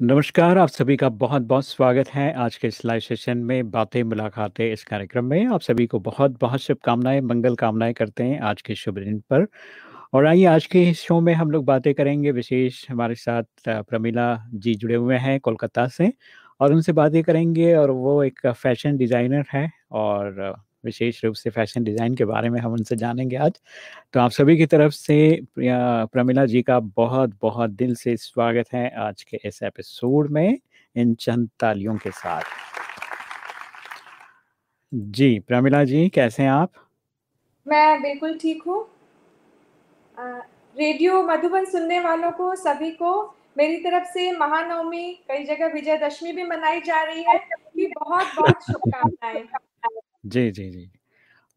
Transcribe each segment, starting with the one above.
नमस्कार, आप सभी का बहुत-बहुत स्वागत है आज के इस लाइव सेशन में बातें मुलाकातें इस कार्यक्रम में। आप सभी को बहुत-बहुत शुभकामनाएँ, मंगल कामनाएँ करते हैं आज के शुभ दिन पर। और आइए आज के शो में हम लोग बातें करेंगे विशेष हमारे साथ प्रमिला जी जुड़े हुए हैं कोलकाता से और उनसे बातें करेंगे और वो एक फ़ैशन डिज़ाइनर है और विशेष रूप से फ़ैशन डिज़ाइन के बारे में हम उनसे जानेंगे आज। तो आप सभी की तरफ़ से प्रमिला जी का बहुत-बहुत दिल से स्वागत है आज के इस एपिसोड में इन चंद तालियों के साथ। जी, प्रमिला जी कैसे हैं आप? मैं बिल्कुल ठीक हूँ। रेडियो मधुबन सुनने वालों को सभी को मेरी तरफ़ से महानवमी, कई जगह विजयदशमी भी मनाई जा रही है, की बहुत-बहुत शुभकामनाएँ। जी, जी, जी।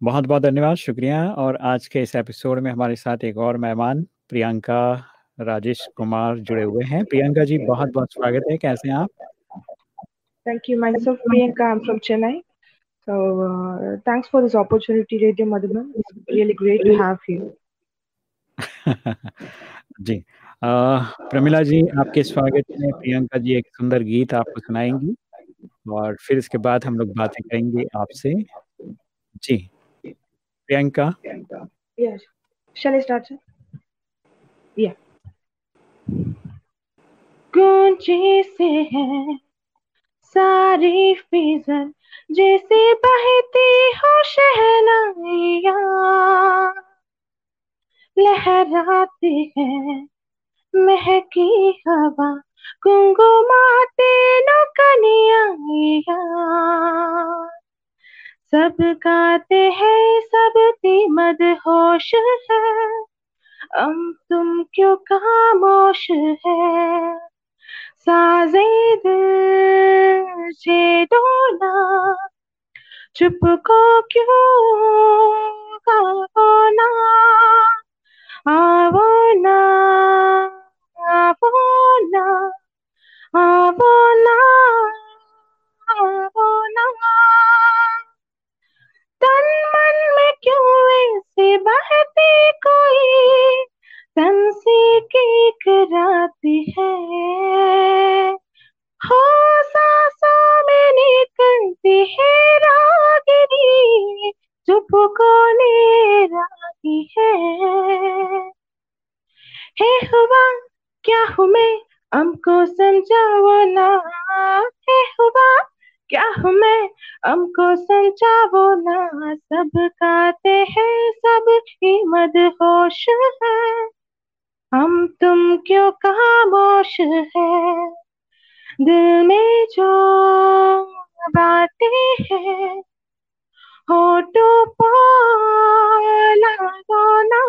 बहुत-बहुत धन्यवाद, शुक्रिया और आज के इस एपिसोड में हमारे साथ एक और मेहमान प्रियंका राजेश कुमार जुड़े हुए हैं। प्रियंका जी बहुत-बहुत स्वागत है, कैसे हैं आप? Thank you. Myself, Priyanka. I'm from Chennai. So, uh, thanks for this opportunity, Radio Madhuban. It's really great to have you. जी। अ, प्रमिला जी आपके स्वागत में प्रियंका जी एक सुंदर गीत आपको सुनाएँगी और फिर इसके बाद हम लोग बातें करेंगे आपसे। जी। प्रियंका। से है सारी फिज़ल, जैसे बहती हो लहराते हैं महकी हवा नौकनियाँ सब गाते हैं, सब ती मद होश है। हम तुम क्यों खामोश है? साजे दिल चुप को क्यों गाओ ना? आवो ना आवो ना। आवो ना आवो ना तन मन में क्यों ऐसे बहती कोई? तन से की कराती है। हो सांसों में निकलती है रागिनी, चुप को ले रही है। है हुआ, क्या हूँ मैं हमको समझाओ ना है हुआ। क्या हूँ मैं हमको समझाओ ना सब गाते हैं, सब की मदहोश है। हम तुम क्यों खामोश है? दिल में जो बातें हैं, होठों पर लागो ना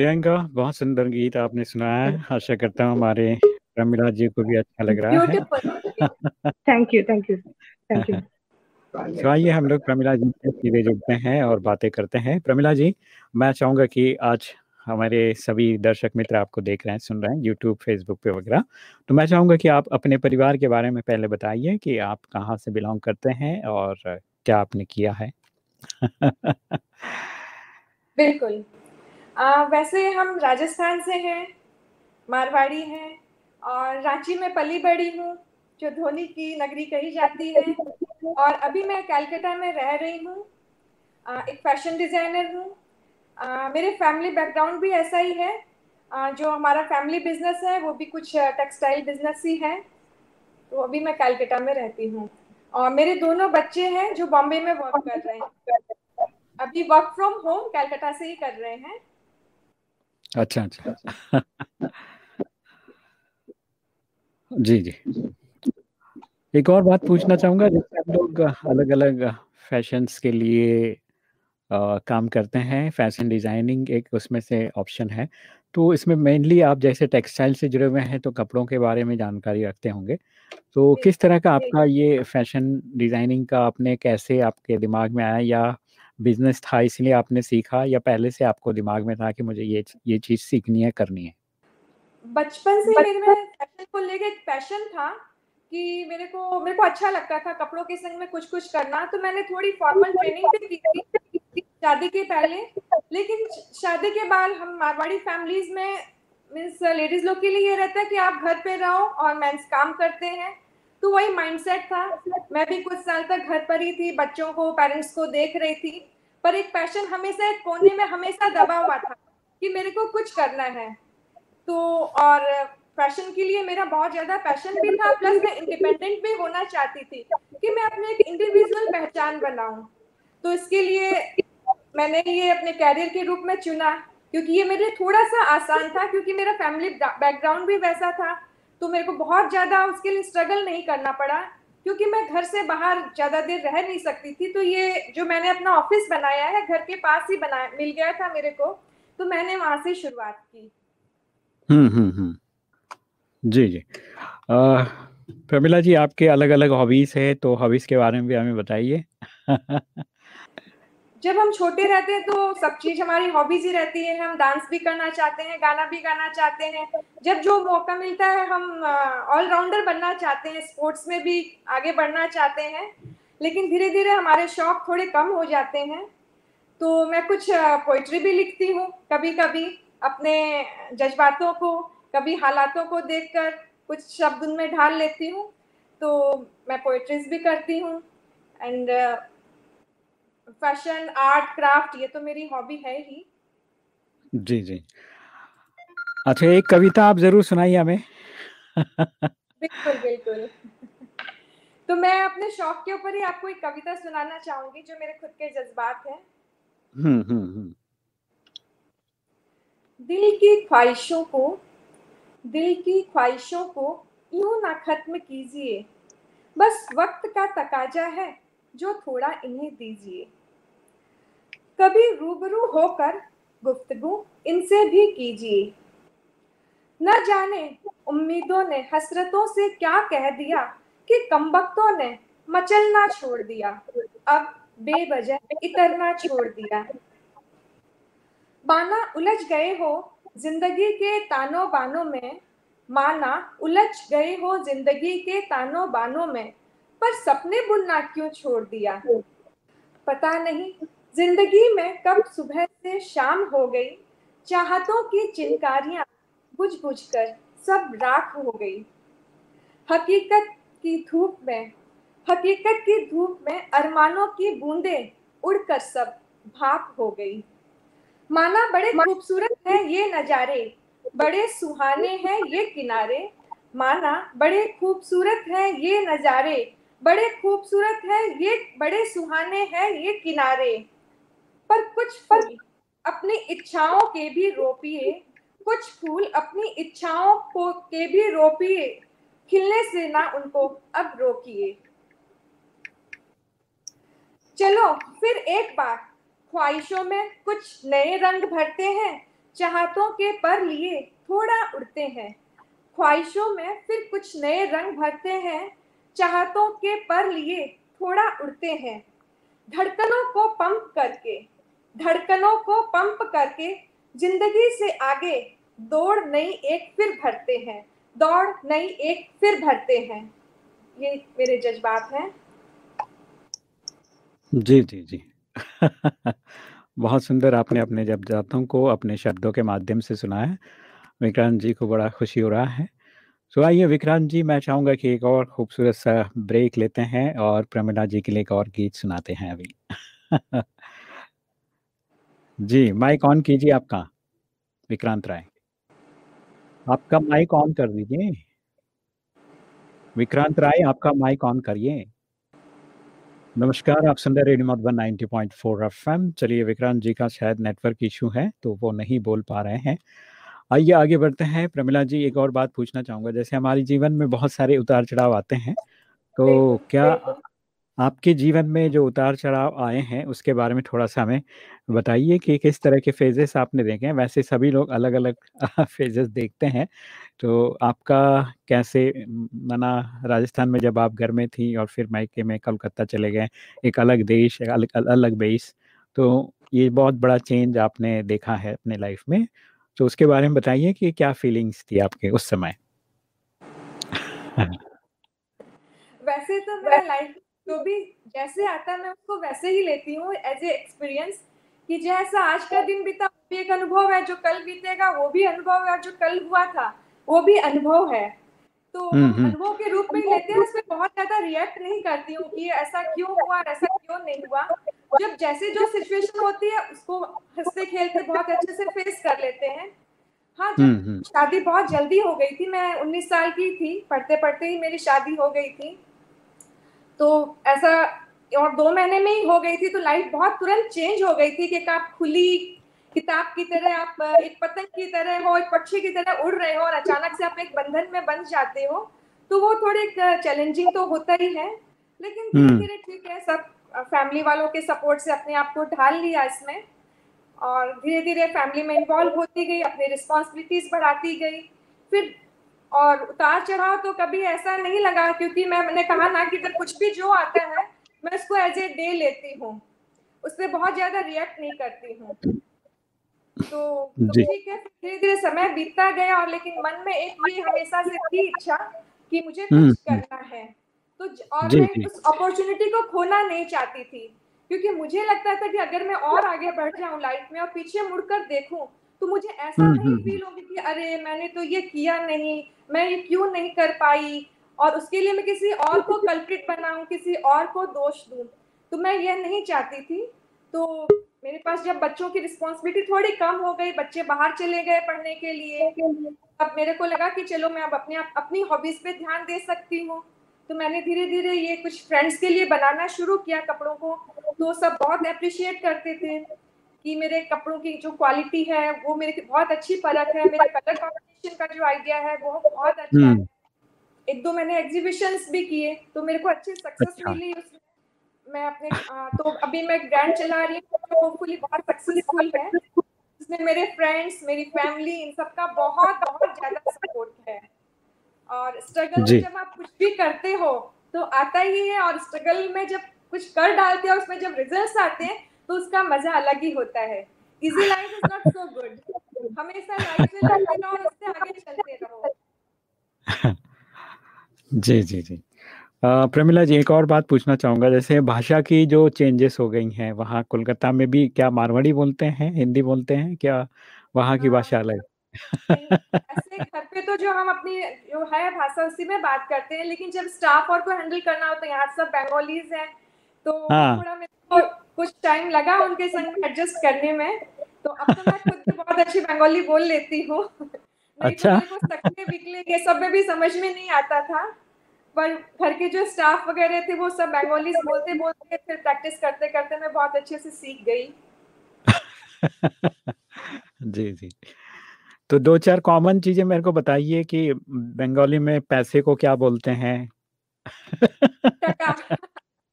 प्रियंका बहुत सुंदर गीत आपने सुनाया है। आशा करता हूँ हमारे प्रमिला जी को भी अच्छा लग रहा है। Thank you thank you thank you तो आइए हम लोग प्रमिला जी से सीधे जुड़ते हैं और बातें करते हैं। प्रमिला जी, मैं चाहूँगा कि आज हमारे सभी दर्शक मित्र आपको देख रहे हैं, सुन रहे हैं यूट्यूब, फेसबुक पे वगैरह। तो मैं चाहूँगा कि आप अपने परिवार के बारे में पहले बताइए कि आप कहाँ से बिलोंग करते हैं और क्या आपने किया है? बिल्कुल। अ, वैसे हम राजस्थान से हैं, मारवाड़ी हैं और रांची में पली-बड़ी हूँ, जो धोनी की नगरी कही जाती है और अभी मैं कलकत्ता में रह रही हूँ। एक फ़ैशन डिज़ाइनर हूँ। मेरे फैमिली बैकग्राउंड भी ऐसा ही है। अ, जो हमारा फैमिली बिज़नेस है, वो भी कुछ टेक्सटाइल बिज़नेस ही है। तो अभी मैं कलकत्ता में रहती हूँ और मेरे दोनों बच्चे हैं जो बॉम्बे में वर्क कर रहे हैं। अभी वर्क फ्रॉम होम कलकत्ता से ही कर रहे हैं। अच्छा, अच्छा। जी, जी। एक और बात पूछना चाहूँगा जैसे हम लोग अलग-अलग फैशंस के लिए अ, काम करते हैं, फ़ैशन डिज़ाइनिंग एक उसमें से ऑप्शन है। तो इसमें मेनली आप जैसे टेक्सटाइल से जुड़े हुए हैं तो कपड़ों के बारे में जानकारी रखते होंगे। तो किस तरह का आपका ये फ़ैशन डिज़ाइनिंग का आपने कैसे आपके दिमाग में आया या बिज़नेस था इसलिए आपने सीखा या पहले से आपको दिमाग में था कि मुझे ये ये चीज़ सीखनी है, करनी है? बचपन से मेरे में फ़ैशन को लेके एक पैशन था, कि मेरे को मेरे को अच्छा लगता था कपड़ों के संग में कुछ कुछ करना तो मैंने थोड़ी फॉर्मल ट्रेनिंग भी की थी शादी के पहले लेकिन शादी के बाद हम मारवाड़ी फैमिलीज़ में मीन्स लेडीज़ लोग के लिए ये रहता है कि आप घर पे रहो और मेंस काम करते हैं तो वही माइंडसेट था। मैं भी कुछ साल तक घर पर ही थी, बच्चों को पेरेंट्स को देख रही थी, पर एक पैशन हमेशा एक कोने में हमेशा दबा हुआ था कि मेरे को कुछ करना है। तो और फ़ैशन के लिए मेरा बहुत ज़्यादा पैशन भी था प्लस मैं इंडिपेंडेंट भी होना चाहती थी कि मैं अपने एक इंडिविजुअल पहचान बनाऊँ। तो इसके लिए मैंने ये अपने कैरियर के रूप में चुना, क्योंकि ये मेरे लिए थोड़ा सा आसान था, क्योंकि मेरा फैमिली बैकग्राउंड भी वैसा था। तो मेरे को बहुत ज़्यादा उसके लिए स्ट्रगल नहीं करना पड़ा, क्योंकि मैं घर से बाहर ज़्यादा देर रह नहीं सकती थी। तो ये जो मैंने अपना ऑफ़िस बनाया है, घर के पास ही बनाया, मिल गया था मेरे को तो मैंने वहाँ से शुरुआत की। हम्म हम्म हम्म। जी जी। प्रमिला जी, आपके अलग अलग हॉबीज है तो हॉबीज के बारे में भी हमें बताइए। जब हम छोटे रहते हैं तो सब चीज़ हमारी हॉबीज ही रहती है। हम डांस भी करना चाहते हैं, गाना भी गाना चाहते हैं। जब जो मौका मिलता है, हम ऑलराउंडर बनना चाहते हैं स्पोर्ट्स में भी आगे बढ़ना चाहते हैं। लेकिन धीरे धीरे हमारे शौक थोड़े कम हो जाते हैं। तो मैं कुछ पोइट्री भी लिखती हूँ कभी कभी अपने जज्बातों को, कभी हालातों को देखकर कुछ शब्द उनमें ढाल लेती हूँ। तो मैं पोइट्रीज भी करती हूँ। एंड फ़ैशन आर्ट क्राफ्ट ये तो मेरी हॉबी है ही। जी जी। अच्छा एक कविता आप ज़रूर सुनाइए हमें। बिल्कुल बिल्कुल। तो मैं अपने शौक के ऊपर ही आपको एक कविता सुनाना चाहूँगी जो मेरे खुद के जज्बात हैं। हम्म हम्म हम्म। दिल की ख्वाहिशों को दिल की ख्वाहिशों को यूँ ना खत्म कीजिए। बस वक्त का तकाजा है जो थोड़ा इन्हें दीजिए। कभी रूबरू होकर गुफ्तगु इनसे भी कीजिए। न जाने उम्मीदों ने हसरतों से क्या कह दिया कि कमबख्तों ने मचलना छोड़ दिया। अब बेवजह इतरना छोड़ दिया। बाना उलझ गए हो ज़िंदगी के तानों बानों में। माना उलझ गए हो ज़िंदगी के तानों बानों में। पर सपने बुनना क्यों छोड़ दिया? पता नहीं ज़िंदगी में कब सुबह से शाम हो गई, चाहतों की चिनकारियाँ बुझ बुझ कर सब राख हो गई। हकीकत की धूप में, हकीकत की धूप में अरमानों की बूंदे उड़कर सब भाप हो गई। माना बड़े खूबसूरत है ये नजारे, बड़े सुहाने हैं ये किनारे। माना बड़े खूबसूरत है ये नजारे, बड़े खूबसूरत है ये, बड़े सुहाने हैं ये किनारे। पर कुछ फल अपनी इच्छाओं के भी रोपिए। कुछ फूल अपनी इच्छाओं को के भी रोपिए। खिलने से ना उनको अब रोकिए। चलो फिर एक बार ख्वाहिशों में कुछ नए रंग भरते हैं चाहतों के पर लिए थोड़ा उड़ते हैं। ख्वाहिशों में फिर कुछ नए रंग भरते हैं चाहतों के पर लिए थोड़ा उड़ते हैं। धड़कनों को पंप करके धड़कनों को पंप करके ज़िंदगी से आगे दौड़ नई एक फिर भरते हैं। दौड़ नई एक फिर भरते हैं। ये मेरे जज्बात हैं। जी जी जी। बहुत सुंदर आपने अपने जज्बातों को अपने शब्दों के माध्यम से सुनाया विक्रांत जी को बड़ा खुशी हो रहा है। तो आइए विक्रांत जी, मैं चाहूँगा कि एक और खूबसूरत सा ब्रेक लेते हैं और प्रमिला जी के लिए एक और गीत सुनाते हैं अभी। जी, माइक ऑन कीजिए आपका, विक्रांत राय। आपका माइक ऑन कर दीजिए। विक्रांत राय आपका माइक ऑन करिए। नमस्कार, आप सुन रहे रेडियो मधुबन 90.4 एफएम। चलिए विक्रांत जी का शायद नेटवर्क इश्यू है, तो वो नहीं बोल पा रहे हैं। आइए आगे बढ़ते हैं। प्रमिला जी एक और बात पूछना चाहूँगा, जैसे हमारे जीवन में बहुत सारे उतार-चढ़ाव आते हैं, तो क्या आपके जीवन में जो उतार-चढ़ाव आए हैं, उसके बारे में थोड़ा-सा हमें बताइए कि किस तरह के फ़ेजेस आपने देखे हैं? वैसे सभी लोग अलग-अलग फ़ेजेस देखते हैं, तो आपका कैसे मना राजस्थान में जब आप घर में थी और फिर मायके में कलकत्ता चले गए, एक अलग देश, एक अलग अलग बेस, तो ये बहुत बड़ा चेंज आपने देखा है अपने लाइफ़ में। तो उसके बारे में बताइए कि क्या फीलिंग्स थी आपके उस समय? वैसे तो मेरा लाइफ जो भी जैसे आता है मैं उसको वैसे ही लेती हूँ एज ए एक्सपीरियंस कि जैसा आज का दिन बीता वो भी एक अनुभव है जो कल बीतेगा वो भी अनुभव है जो कल हुआ था वो भी अनुभव है। तो अनुभव के रूप में लेते हैं उसमें बहुत ज़्यादा रिएक्ट नहीं करती हूँ कि ऐसा क्यों हुआ ऐसा क्यों नहीं हुआ। जब जैसे जो सिचुएशन होती है उसको हँसते खेलते बहुत अच्छे से फेस कर लेते हैं। हाँ शादी बहुत जल्दी हो गई थी मैं उन्नीस साल की थी पढ़ते पढ़ते ही मेरी शादी हो गई थी। तो ऐसा और दो महीने में ही हो गई थी तो लाइफ बहुत तुरंत चेंज हो गई थी कि आप खुली किताब की तरह आप एक पतंग की तरह हो एक पक्षी की तरह उड़ रहे हो और अचानक से आप एक बंधन में बन जाते हो तो वो थोड़े चैलेंजिंग तो होता ही है। लेकिन धीरे धीरे ठीक है सब फैमिली वालों के सपोर्ट से अपने आप को ढाल लिया इसमें और धीरे धीरे फैमिली में इन्वॉल्व होती गई अपनी रिस्पॉन्सिबिलिटीज बढ़ाती गई। फिर और उतार चढ़ाव तो कभी ऐसा नहीं लगा क्योंकि मैं मैंने कहा ना कि जब कुछ भी जो आता है मैं उसको एज ए डे लेती हूँ। उस पर बहुत ज़्यादा रिएक्ट नहीं करती हूँ। तो, तो ठीक है धीरे धीरे समय बीतता गया और लेकिन मन में एक ये हमेशा से थी इच्छा कि मुझे कुछ हम्म, हम्म। करना है। तो और मैं उस अपॉर्चुनिटी को खोना नहीं चाहती थी क्योंकि मुझे लगता था कि अगर मैं और आगे बढ़ जाऊँ लाइफ में और पीछे मुड़कर देखूँ तो मुझे ऐसा हम्म, नहीं फील होगी कि अरे मैंने तो ये किया नहीं मैं ये क्यों नहीं कर पाई? और उसके लिए मैं किसी और को कल्प्रिट बनाऊँ किसी और को दोष दूँ? तो मैं ये नहीं चाहती थी। तो मेरे पास जब बच्चों की रिस्पॉन्सिबिलिटी थोड़ी कम हो गई बच्चे बाहर चले गए पढ़ने के लिए अब मेरे को लगा कि चलो मैं अब अपने अपनी हॉबीज पे ध्यान दे सकती हूँ। तो मैंने धीरे धीरे ये कुछ फ्रेंड्स के लिए बनाना शुरू किया कपड़ों को। तो सब बहुत अप्रिशिएट करते थे। कि मेरे कपड़ों की जो क्वालिटी है वो मेरे बहुत अच्छी परख है मेरे कलर कॉम्बिनेशन का जो आइडिया है वो बहुत अच्छा है हम्म। एक दो मैंने एग्जीबिशंस भी किए तो मेरे को अच्छी सक्सेस अच्छा। मिली उसमें मैं अपने आ, तो अभी मैं ब्रांड चला रही हूँ तो होपफुली बहुत सक्सेसफुल है इसमें मेरे फ्रेंड्स मेरी फैमिली इन सबका बहुत बहुत ज़्यादा सपोर्ट है और स्ट्रगल में जब आप कुछ भी करते हो तो आता ही है और स्ट्रगल में जब कुछ कर डालते हो उसमें जब रिजल्ट्स आते हैं तो उसका मज़ा अलग ही होता है। Easy life is not so good हमेशा लाइफ में लगे रहो और उससे आगे चलते रहो। जी जी जी। प्रमिला जी एक और बात पूछना चाहूँगा। जैसे भाषा की जो चेंजेस हो गई हैं वहाँ कोलकाता में भी क्या मारवाड़ी बोलते हैं हिंदी बोलते हैं क्या वहाँ की भाषा अलग? घर पे तो जो हम अपनी जो है भाषा उसी में बात करते हैं लेकिन जब स्टाफ और को हैंडल करना होता है यहाँ सब बंगालीज हैं तो हाँ। थोड़ा मेरे को कुछ टाइम लगा उनके संग एडजस्ट करने में। तो अब तो मैं खुद बहुत अच्छी बंगाली बोल लेती हूँ। अच्छा। तो सकले विकले ये सब में भी समझ में नहीं आता था। पर घर के जो स्टाफ वगैरह थे वो सब बंगाली बोलते बोलते फिर प्रैक्टिस करते करते मैं बहुत अच्छे से सीख गई। जी जी। तो दो चार कॉमन चीज़ें मेरे को बताइए कि बंगाली में पैसे को क्या बोलते हैं?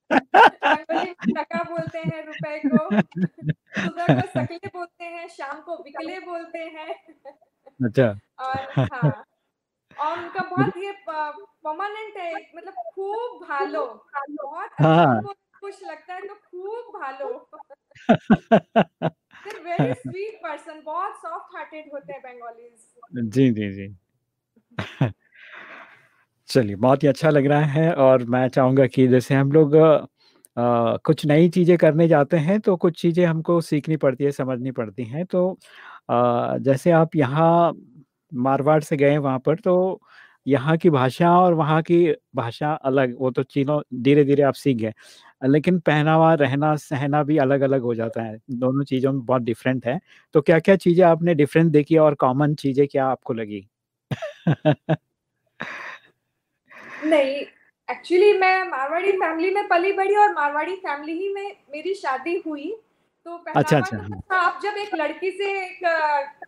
टका बोलते हैं रुपए को। सुबह को सकले बोलते हैं शाम को विकले बोलते हैं। अच्छा। और हाँ और उनका बहुत ये परमानेंट है मतलब खूब भालो। बहुत हाँ। खुश लगता है तो खूब भालो। वेरी स्वीट पर्सन बहुत सॉफ्ट हार्टेड होते हैं बंगालीज जी जी जी। चलिए बहुत ही अच्छा लग रहा है और मैं चाहूँगा कि जैसे हम लोग आ, कुछ नई चीज़ें करने जाते हैं तो कुछ चीज़ें हमको सीखनी पड़ती है समझनी पड़ती हैं तो आ, जैसे आप यहाँ मारवाड़ से गए वहाँ पर तो यहाँ की भाषा और वहाँ की भाषा अलग वो तो चीनों धीरे-धीरे आप सीख गए। लेकिन पहनावा, रहना, सहना भी अलग-अलग हो जाता है। दोनों चीज़ों में बहुत डिफरेंट है। तो क्या-क्या चीज़ें आपने डिफरेंट देखी और कॉमन चीज़ें क्या आपको लगी? नहीं, एक्चुअली मैं मारवाड़ी फैमिली में पली-बड़ी और मारवाड़ी फैमिली ही में मेरी शादी हुई। तो अच्छा, अच्छा। तो आप जब एक लड़की से एक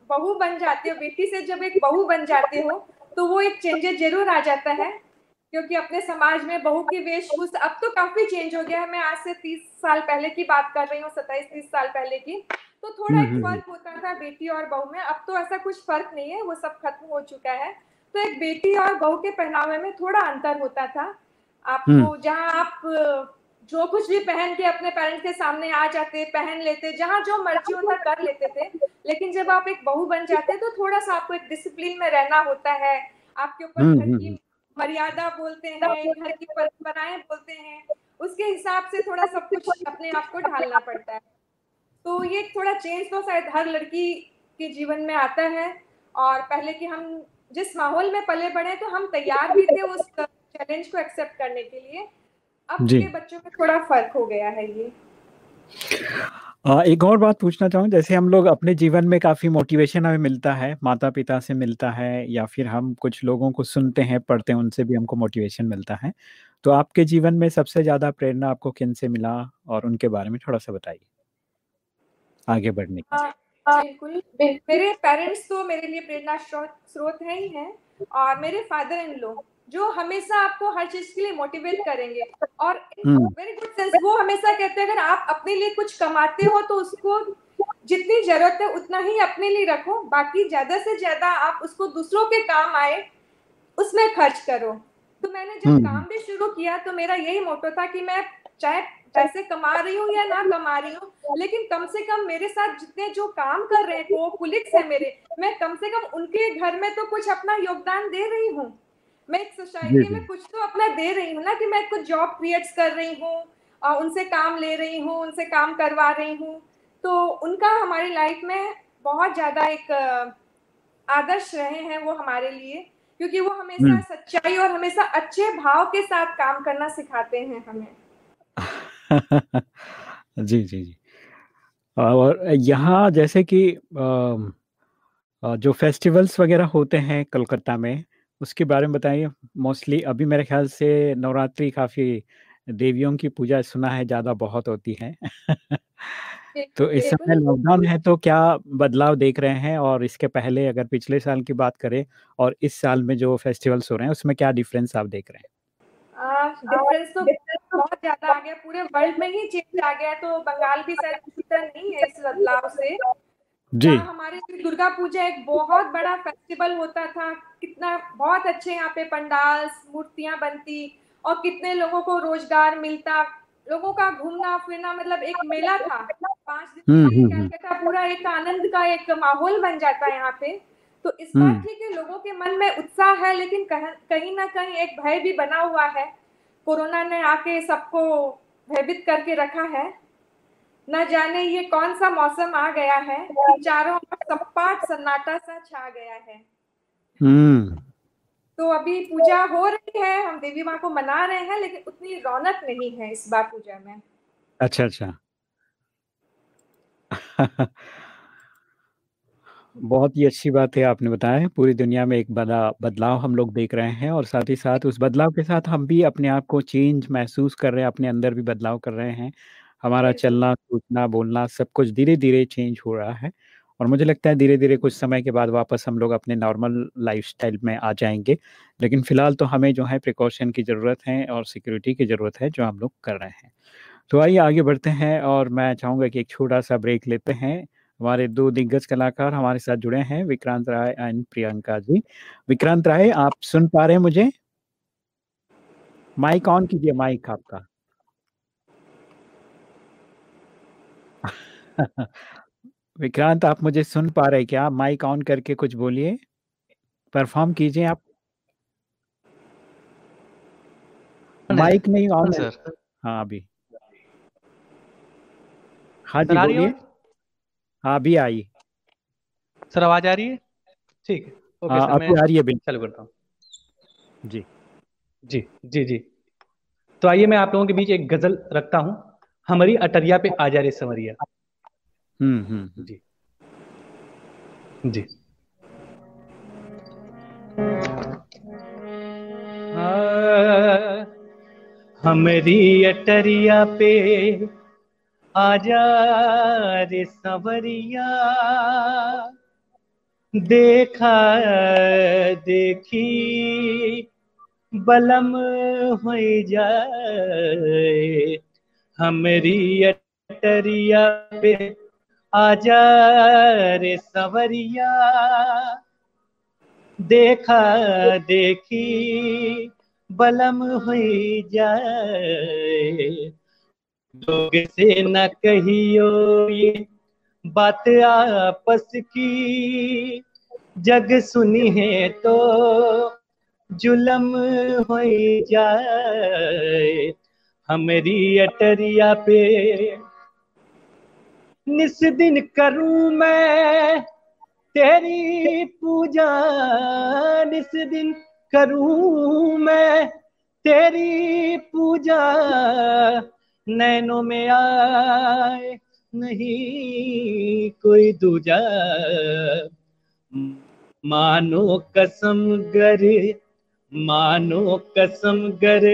बहू बन जाते हो, बेटी से जब एक बहू बन जाते हो, तो वो एक चेंजेस ज़रूर आ जाता है क्योंकि अपने समाज में बहू की वेशभूषा अब तो काफ़ी चेंज हो गया है मैं आज से तीस साल पहले की बात कर रही हूँ सत्ताईस तीस साल पहले की तो थोड़ा हम्म, एक हम्म, फ़र्क हम्म। होता था बेटी और बहू में अब तो ऐसा कुछ फ़र्क नहीं है वो सब खत्म हो चुका है तो एक बेटी और बहू के पहनावे में थोड़ा अंतर होता था। आपको जहाँ आप जो कुछ भी पहन के अपने पेरेंट्स के सामने आ जाते पहन लेते जहाँ जो मर्ज़ी होता कर लेते थे। लेकिन जब आप एक बहू बन जाते तो थोड़ा सा आपको एक डिसिप्लिन में रहना होता है। आपके ऊपर हम्म, घर हम्म, की मर्यादा बोलते हैं घर की परंपराएँ बोलते हैं उसके हिसाब से थोड़ा सब कुछ अपने आप को ढालना पड़ता है। तो ये थोड़ा चेंज तो शायद हर लड़की के जीवन में आता है और पहले कि हम जिस माहौल में पले बढ़े तो हम तैयार भी थे उस चैलेंज को एक्सेप्ट करने के लिए। अब के बच्चों में थोड़ा फ़र्क हो गया है ये। एक और बात पूछना चाहूँ जैसे हम लोग अपने जीवन में काफ़ी मोटिवेशन हमें मिलता है माता पिता से मिलता है या फिर हम कुछ लोगों को सुनते हैं पढ़ते हैं उनसे भी हमको मोटिवेशन मिलता है। तो आपके जीवन में सबसे ज़्यादा प्रेरणा आपको किन से मिला और उनके बारे में थोड़ा सा बताइए। आगे बढ़ने की बिल्कुल मेरे पेरेंट्स तो मेरे लिए प्रेरणा स्रोत है ही हैं। और मेरे फादर इन लो जो हमेशा आपको हर चीज़ के लिए मोटिवेट करेंगे। और वेरी गुड सेंस वो हमेशा कहते हैं अगर आप अपने लिए कुछ कमाते हो तो उसको जितनी ज़रूरत है उतना ही अपने लिए रखो। बाकी ज़्यादा से ज़्यादा आप उसको दूसरों के काम आए उसमें खर्च करो। तो मैंने जब हम्म। काम भी शुरू किया तो मेरा यही मोटो था कि मैं चाहे पैसे कमा रही हूँ या ना कमा रही हूँ लेकिन कम से कम मेरे साथ जितने जो काम कर रहे हैं वो कुलिक्स है मेरे। मैं कम से कम उनके घर में तो कुछ अपना योगदान दे रही हूँ। मैं एक सोसाइटी में कुछ तो अपना दे रही हूँ ना कि मैं कुछ जॉब क्रिएट्स कर रही हूँ उनसे काम ले रही हूँ उनसे काम करवा रही हूँ। तो उनका हमारी लाइफ में बहुत ज़्यादा एक आदर्श रहे हैं वो हमारे लिए क्योंकि वो हमेशा हम्म। सच्चाई और हमेशा अच्छे भाव के साथ काम करना सिखाते हैं हमें। जी जी जी। और यहाँ जैसे कि जो फेस्टिवल्स वगैरह होते हैं कलकत्ता में उसके बारे में बताइए। मोस्टली अभी मेरे ख्याल से नवरात्रि काफ़ी देवियों की पूजा सुना है ज़्यादा बहुत होती है। तो इस समय लॉकडाउन है तो क्या बदलाव देख रहे हैं? और इसके पहले अगर पिछले साल की बात करें और इस साल में जो फेस्टिवल्स हो रहे हैं उसमें क्या डिफरेंस आप देख रहे हैं? डिफरेंस तो बहुत ज़्यादा आ गया पूरे वर्ल्ड में ही चेंज आ गया तो बंगाल भी शायद नहीं है इस बदलाव से। जी। हमारे दुर्गा पूजा एक बहुत बड़ा फेस्टिवल होता था कितना बहुत अच्छे यहाँ पे पंडाल मूर्तियाँ बनती और कितने लोगों को रोज़गार मिलता लोगों का घूमना फिरना मतलब एक मेला था। पाँच दिन हम्म, हम्म, हम्म। पूरा एक आनंद का एक माहौल बन जाता है यहाँ पे। तो इस बार ठीक है लोगों के मन में उत्साह है लेकिन कहीं ना कहीं एक भय भी बना हुआ है। कोरोना ने आके सबको भयभीत करके रखा है। न जाने ये कौन सा मौसम आ गया है कि चारों ओर सपाट सन्नाटा सा छा गया है। हम्म। तो अभी पूजा हो रही है हम देवी माँ को मना रहे हैं लेकिन उतनी रौनक नहीं है इस बार पूजा में। अच्छा अच्छा। बहुत ही अच्छी बात है आपने बताया पूरी दुनिया में एक बड़ा बदलाव हम लोग देख रहे हैं और साथ ही साथ उस बदलाव के साथ हम भी अपने आप को चेंज महसूस कर रहे हैं अपने अंदर भी बदलाव कर रहे हैं हमारा चलना, सोचना, बोलना सब कुछ धीरे-धीरे चेंज हो रहा है और मुझे लगता है धीरे-धीरे कुछ समय के बाद वापस हम लोग अपने नॉर्मल लाइफ़स्टाइल में आ जाएँगे लेकिन फ़िलहाल तो हमें जो है प्रिकॉशन की ज़रूरत है और सिक्योरिटी की ज़रूरत है जो हम लोग कर रहे हैं। तो आइए आगे बढ़ते हैं और मैं चाहूँगा कि एक छोटा-सा ब्रेक लेते हैं। हमारे दो दिग्गज कलाकार हमारे साथ जुड़े हैं विक्रांत राय एंड प्रियंका जी। विक्रांत राय आप सुन पा रहे हैं मुझे? माइक ऑन कीजिए माइक आपका। विक्रांत आप मुझे सुन पा रहे क्या? माइक ऑन करके कुछ बोलिए। परफ़ॉर्म कीजिए आप। माइक नहीं ऑन सर। हाँ, अभी। हाँ जी, बोलिए। हाँ, अभी आई। सर आवाज़ आ रही है? ठीक है। ओके हाँ, सर अभी आ रही है बिल्कुल। चालू करता हूँ। जी। जी, जी, जी। तो आइए मैं आप लोगों के बीच एक गज़ल रखता हूँ। हमारी अटरिया पे आ जा रे संवरिया। हम्म, हम्म हम्म जी जी हमारी अटरिया पे आजा रे सवरिया देखा, देखी, बलम हो जाए। हमारी अटरिया पे आजा रे सवरिया देखा, देखी, बलम हुई जाए। लोग से न कहियो ये बात आपस की। जग सुनी है तो जुलम हो जाए, हमारी अटरिया पे। निस दिन करूँ मैं तेरी पूजा, निस दिन करूँ मैं तेरी पूजा। नैनों में आए, नहीं कोई दूजा। मानो कसम गर, मानो कसम गर,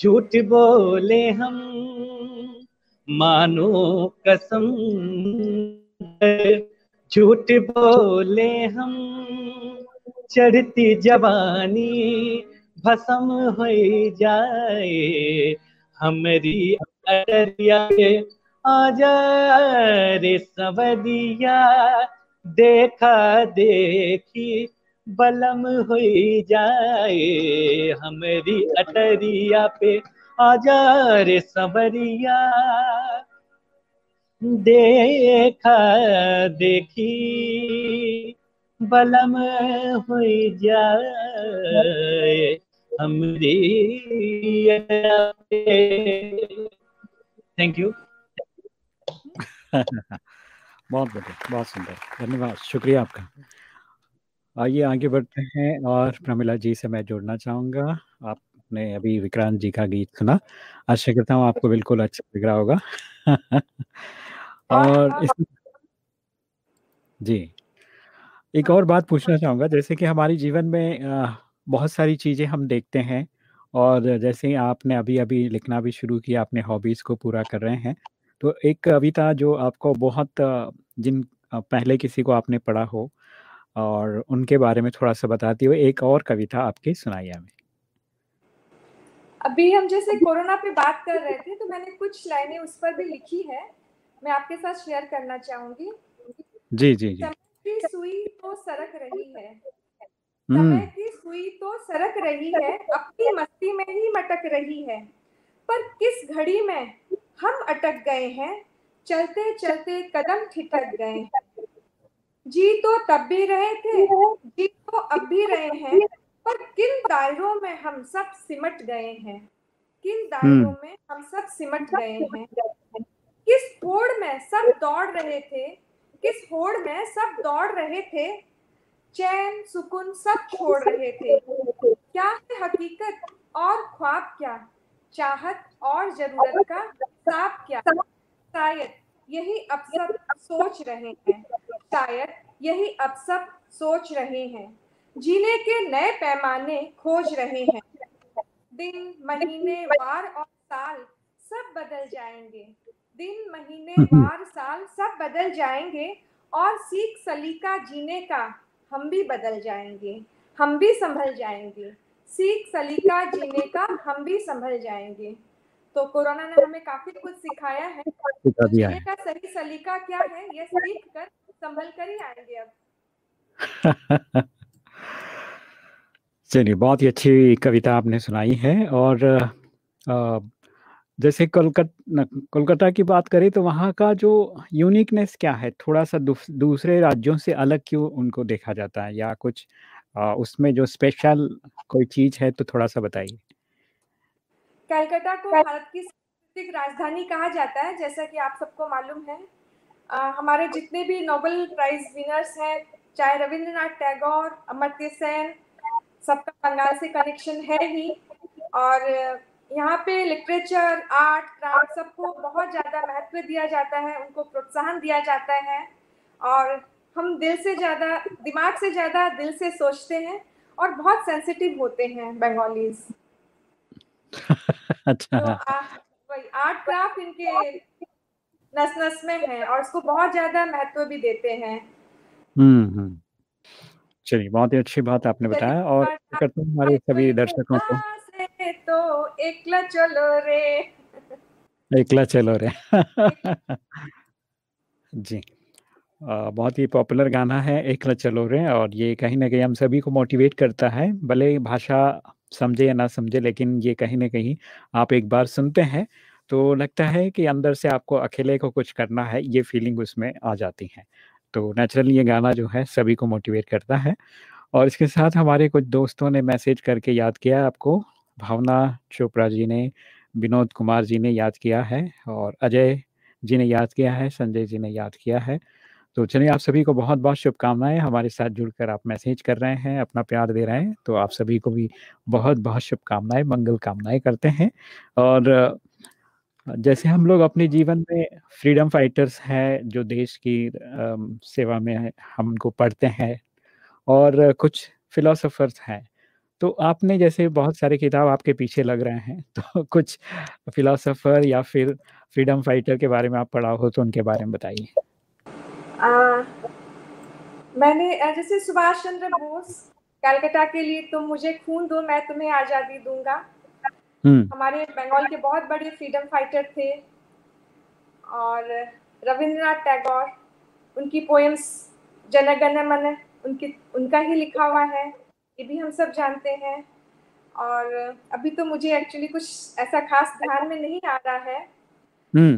झूठ बोले हम। मानो कसम झूठ बोले हम। चढ़ती जवानी भसम हो जाए हमारी अरिया आजा रे सवरिया, देखा देखी बलम हो जाए। हमारी अटरिया पे आजा रे सवरिया, देखा देखी बलम हो जाए। हमारी थैंक यू बहुत बढ़िया बहुत सुंदर। धन्यवाद शुक्रिया आपका। आइए आगे बढ़ते हैं और प्रमिला जी से मैं जोड़ना चाहूँगा। आपने अभी विक्रांत जी का गीत सुना। आशा करता हूँ आपको बिल्कुल अच्छा लग रहा होगा। और इस जी एक और बात पूछना चाहूँगा। जैसे कि हमारी जीवन में बहुत सारी चीज़ें हम देखते हैं और जैसे ही आपने अभी अभी लिखना भी शुरू किया अपने हॉबीज़ को पूरा कर रहे हैं तो एक कविता जो आपको बहुत जिन पहले किसी को आपने पढ़ा हो और उनके बारे में थोड़ा सा बताती हुए एक और कविता आपकी सुनाई हमें अभी हम जैसे कोरोना पे बात कर रहे थे तो मैंने कुछ लाइनें उस पर भी लिखी है मैं आपके साथ शेयर करना चाहूँगी। जी जी जी। की सुई तो सरक रही है। समय की सुई तो सरक रही है अपनी मस्ती में ही मटक रही है। पर किस घड़ी में हम अटक गए हैं? चलते चलते कदम ठिठक गए जी तो तब भी रहे थे जी तो अब भी रहे हैं। पर किन दायरों में हम सब सिमट गए हैं? किन दायरों में हम सब सिमट गए हैं? किस होड़ में सब दौड़ रहे थे? किस होड़ में सब दौड़ रहे थे? चैन सुकून सब छोड़ रहे थे। क्या है हकीकत? और ख्वाब क्या? चाहत और ज़रूरत का साफ़ क्या? शायद यही अब सब सोच रहे हैं। शायद यही अब सब सोच रहे हैं। जीने के नए पैमाने खोज रहे हैं। दिन महीने वार और साल सब बदल जाएँगे। दिन महीने वार साल सब बदल जाएँगे और सीख सलीका जीने का हम भी बदल जाएँगे हम भी संभल जाएँगे। सीख सलीका जीने का हम भी संभल जाएँगे। तो कोरोना ने हमें काफ़ी कुछ सिखाया है। तो जीने का सही सलीका क्या है ये सीख कर संभल कर ही आएँगे अब। चलिए बहुत ही अच्छी कविता आपने सुनाई है और जैसे कोलकाता कोलकाता की बात करें तो वहाँ का जो यूनिकनेस क्या है? थोड़ा सा दूसरे राज्यों से अलग क्यों उनको देखा जाता है? या कुछ आ, उसमें जो स्पेशल कोई चीज़ है तो थोड़ा सा बताइए। कलकत्ता को भारत की सांस्कृतिक राजधानी कहा जाता है जैसा कि आप सबको मालूम है। आ, हमारे जितने भी नोबेल प्राइज विनर्स हैं चाहे रविंद्रनाथ टैगोर अमर्त्य सेन सबका बंगाल से कनेक्शन है ही। और यहाँ पे लिटरेचर आर्ट क्राफ्ट सबको बहुत ज़्यादा महत्व दिया जाता है उनको प्रोत्साहन दिया जाता है और हम दिल से ज़्यादा दिमाग से ज़्यादा दिल से सोचते हैं और बहुत सेंसिटिव होते हैं बंगालीज अच्छा। तो आर्ट क्राफ्ट इनके नस नस में है और उसको बहुत ज़्यादा महत्व भी देते हैं। हम्म हम्म। चलिए बहुत ही अच्छी बात आपने बताया और करते हैं हमारे सभी दर्शकों को। तो एकला चलो रे। एकला चलो रे। जी। आ, बहुत ही पॉपुलर गाना है एकला चलो रे और ये कहीं ना कहीं हम सभी को मोटिवेट करता है भले भाषा समझे या ना समझे लेकिन ये कहीं ना कहीं आप एक बार सुनते हैं तो लगता है कि अंदर से आपको अकेले को कुछ करना है ये फीलिंग उसमें आ जाती है। तो नेचुरली ये गाना जो है सभी को मोटिवेट करता है। और इसके साथ हमारे कुछ दोस्तों ने मैसेज करके याद किया आपको भावना चोपड़ा जी ने, विनोद कुमार जी ने याद किया है और अजय जी ने याद किया है, संजय जी ने याद किया है। तो चलिए, आप सभी को बहुत बहुत शुभकामनाएँ। हमारे साथ जुड़कर आप मैसेज कर रहे हैं, अपना प्यार दे रहे हैं तो आप सभी को भी बहुत बहुत शुभकामनाएँ, मंगल कामनाएँ करते हैं। और जैसे हम लोग अपने जीवन में फ्रीडम फाइटर्स हैं, जो देश की सेवा में हम उनको पढ़ते हैं और कुछ फिलोसोफर्स हैं तो आपने जैसे बहुत सारे किताब आपके पीछे लग रहे हैं तो कुछ फिलोसोफर या फिर फ्रीडम फाइटर के बारे में आप पढ़ा हो तो उनके बारे में बताइए। मैंने जैसे सुभाष चंद्र बोस कलकत्ता के लिए तुम मुझे खून दो मैं तुम्हें आज़ादी दूँगा। हमारे बंगाल के बहुत बड़े फ्रीडम फाइटर थे और रविंद्रनाथ टैगोर उनकी पोएम्स जनगण मन उनकी उनका ही लिखा हुआ है। ये भी हम सब जानते हैं। और अभी तो मुझे एक्चुअली कुछ ऐसा खास ध्यान में नहीं आ रहा है। हम्म।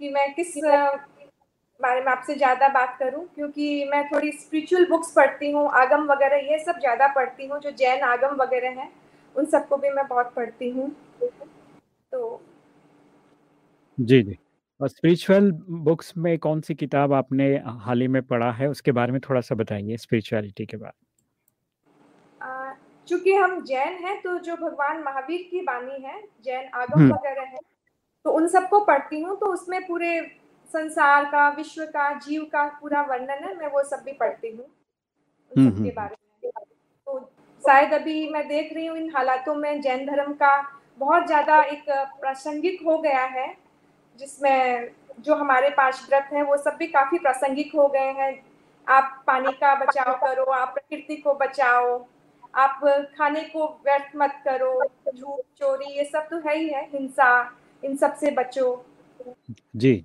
कि मैं किस बारे में आपसे ज़्यादा बात करूँ क्योंकि मैं थोड़ी स्पिरिचुअल बुक्स पढ़ती हूँ आगम वगैरह ये सब ज़्यादा पढ़ती हूँ जो जैन आगम वगैरह हैं उन सबको भी मैं बहुत पढ़ती हूँ। तो जी जी। और स्पिरिचुअल बुक्स में कौन सी किताब आपने हाल ही में पढ़ा है उसके बारे में थोड़ा सा बताइए स्पिरिचुअलिटी के बारे चूँकि हम जैन हैं तो जो भगवान महावीर की बानी है जैन आगम हम्म। वगैरह है तो उन सबको पढ़ती हूँ तो उसमें पूरे संसार का विश्व का जीव का पूरा वर्णन है मैं वो सब भी पढ़ती हूँ उन सब हम्म, बारे में। तो शायद अभी मैं देख रही हूँ इन हालातों में जैन धर्म का बहुत ज़्यादा एक प्रासंगिक हो गया है जिसमें जो हमारे पाँच व्रत हैं वो सब भी काफ़ी प्रासंगिक हो गए हैं। आप पानी का बचाव करो आप प्रकृति को बचाओ आप खाने को व्यर्थ मत करो झूठ चोरी ये सब तो है ही है हिंसा इन सबसे बचो। जी।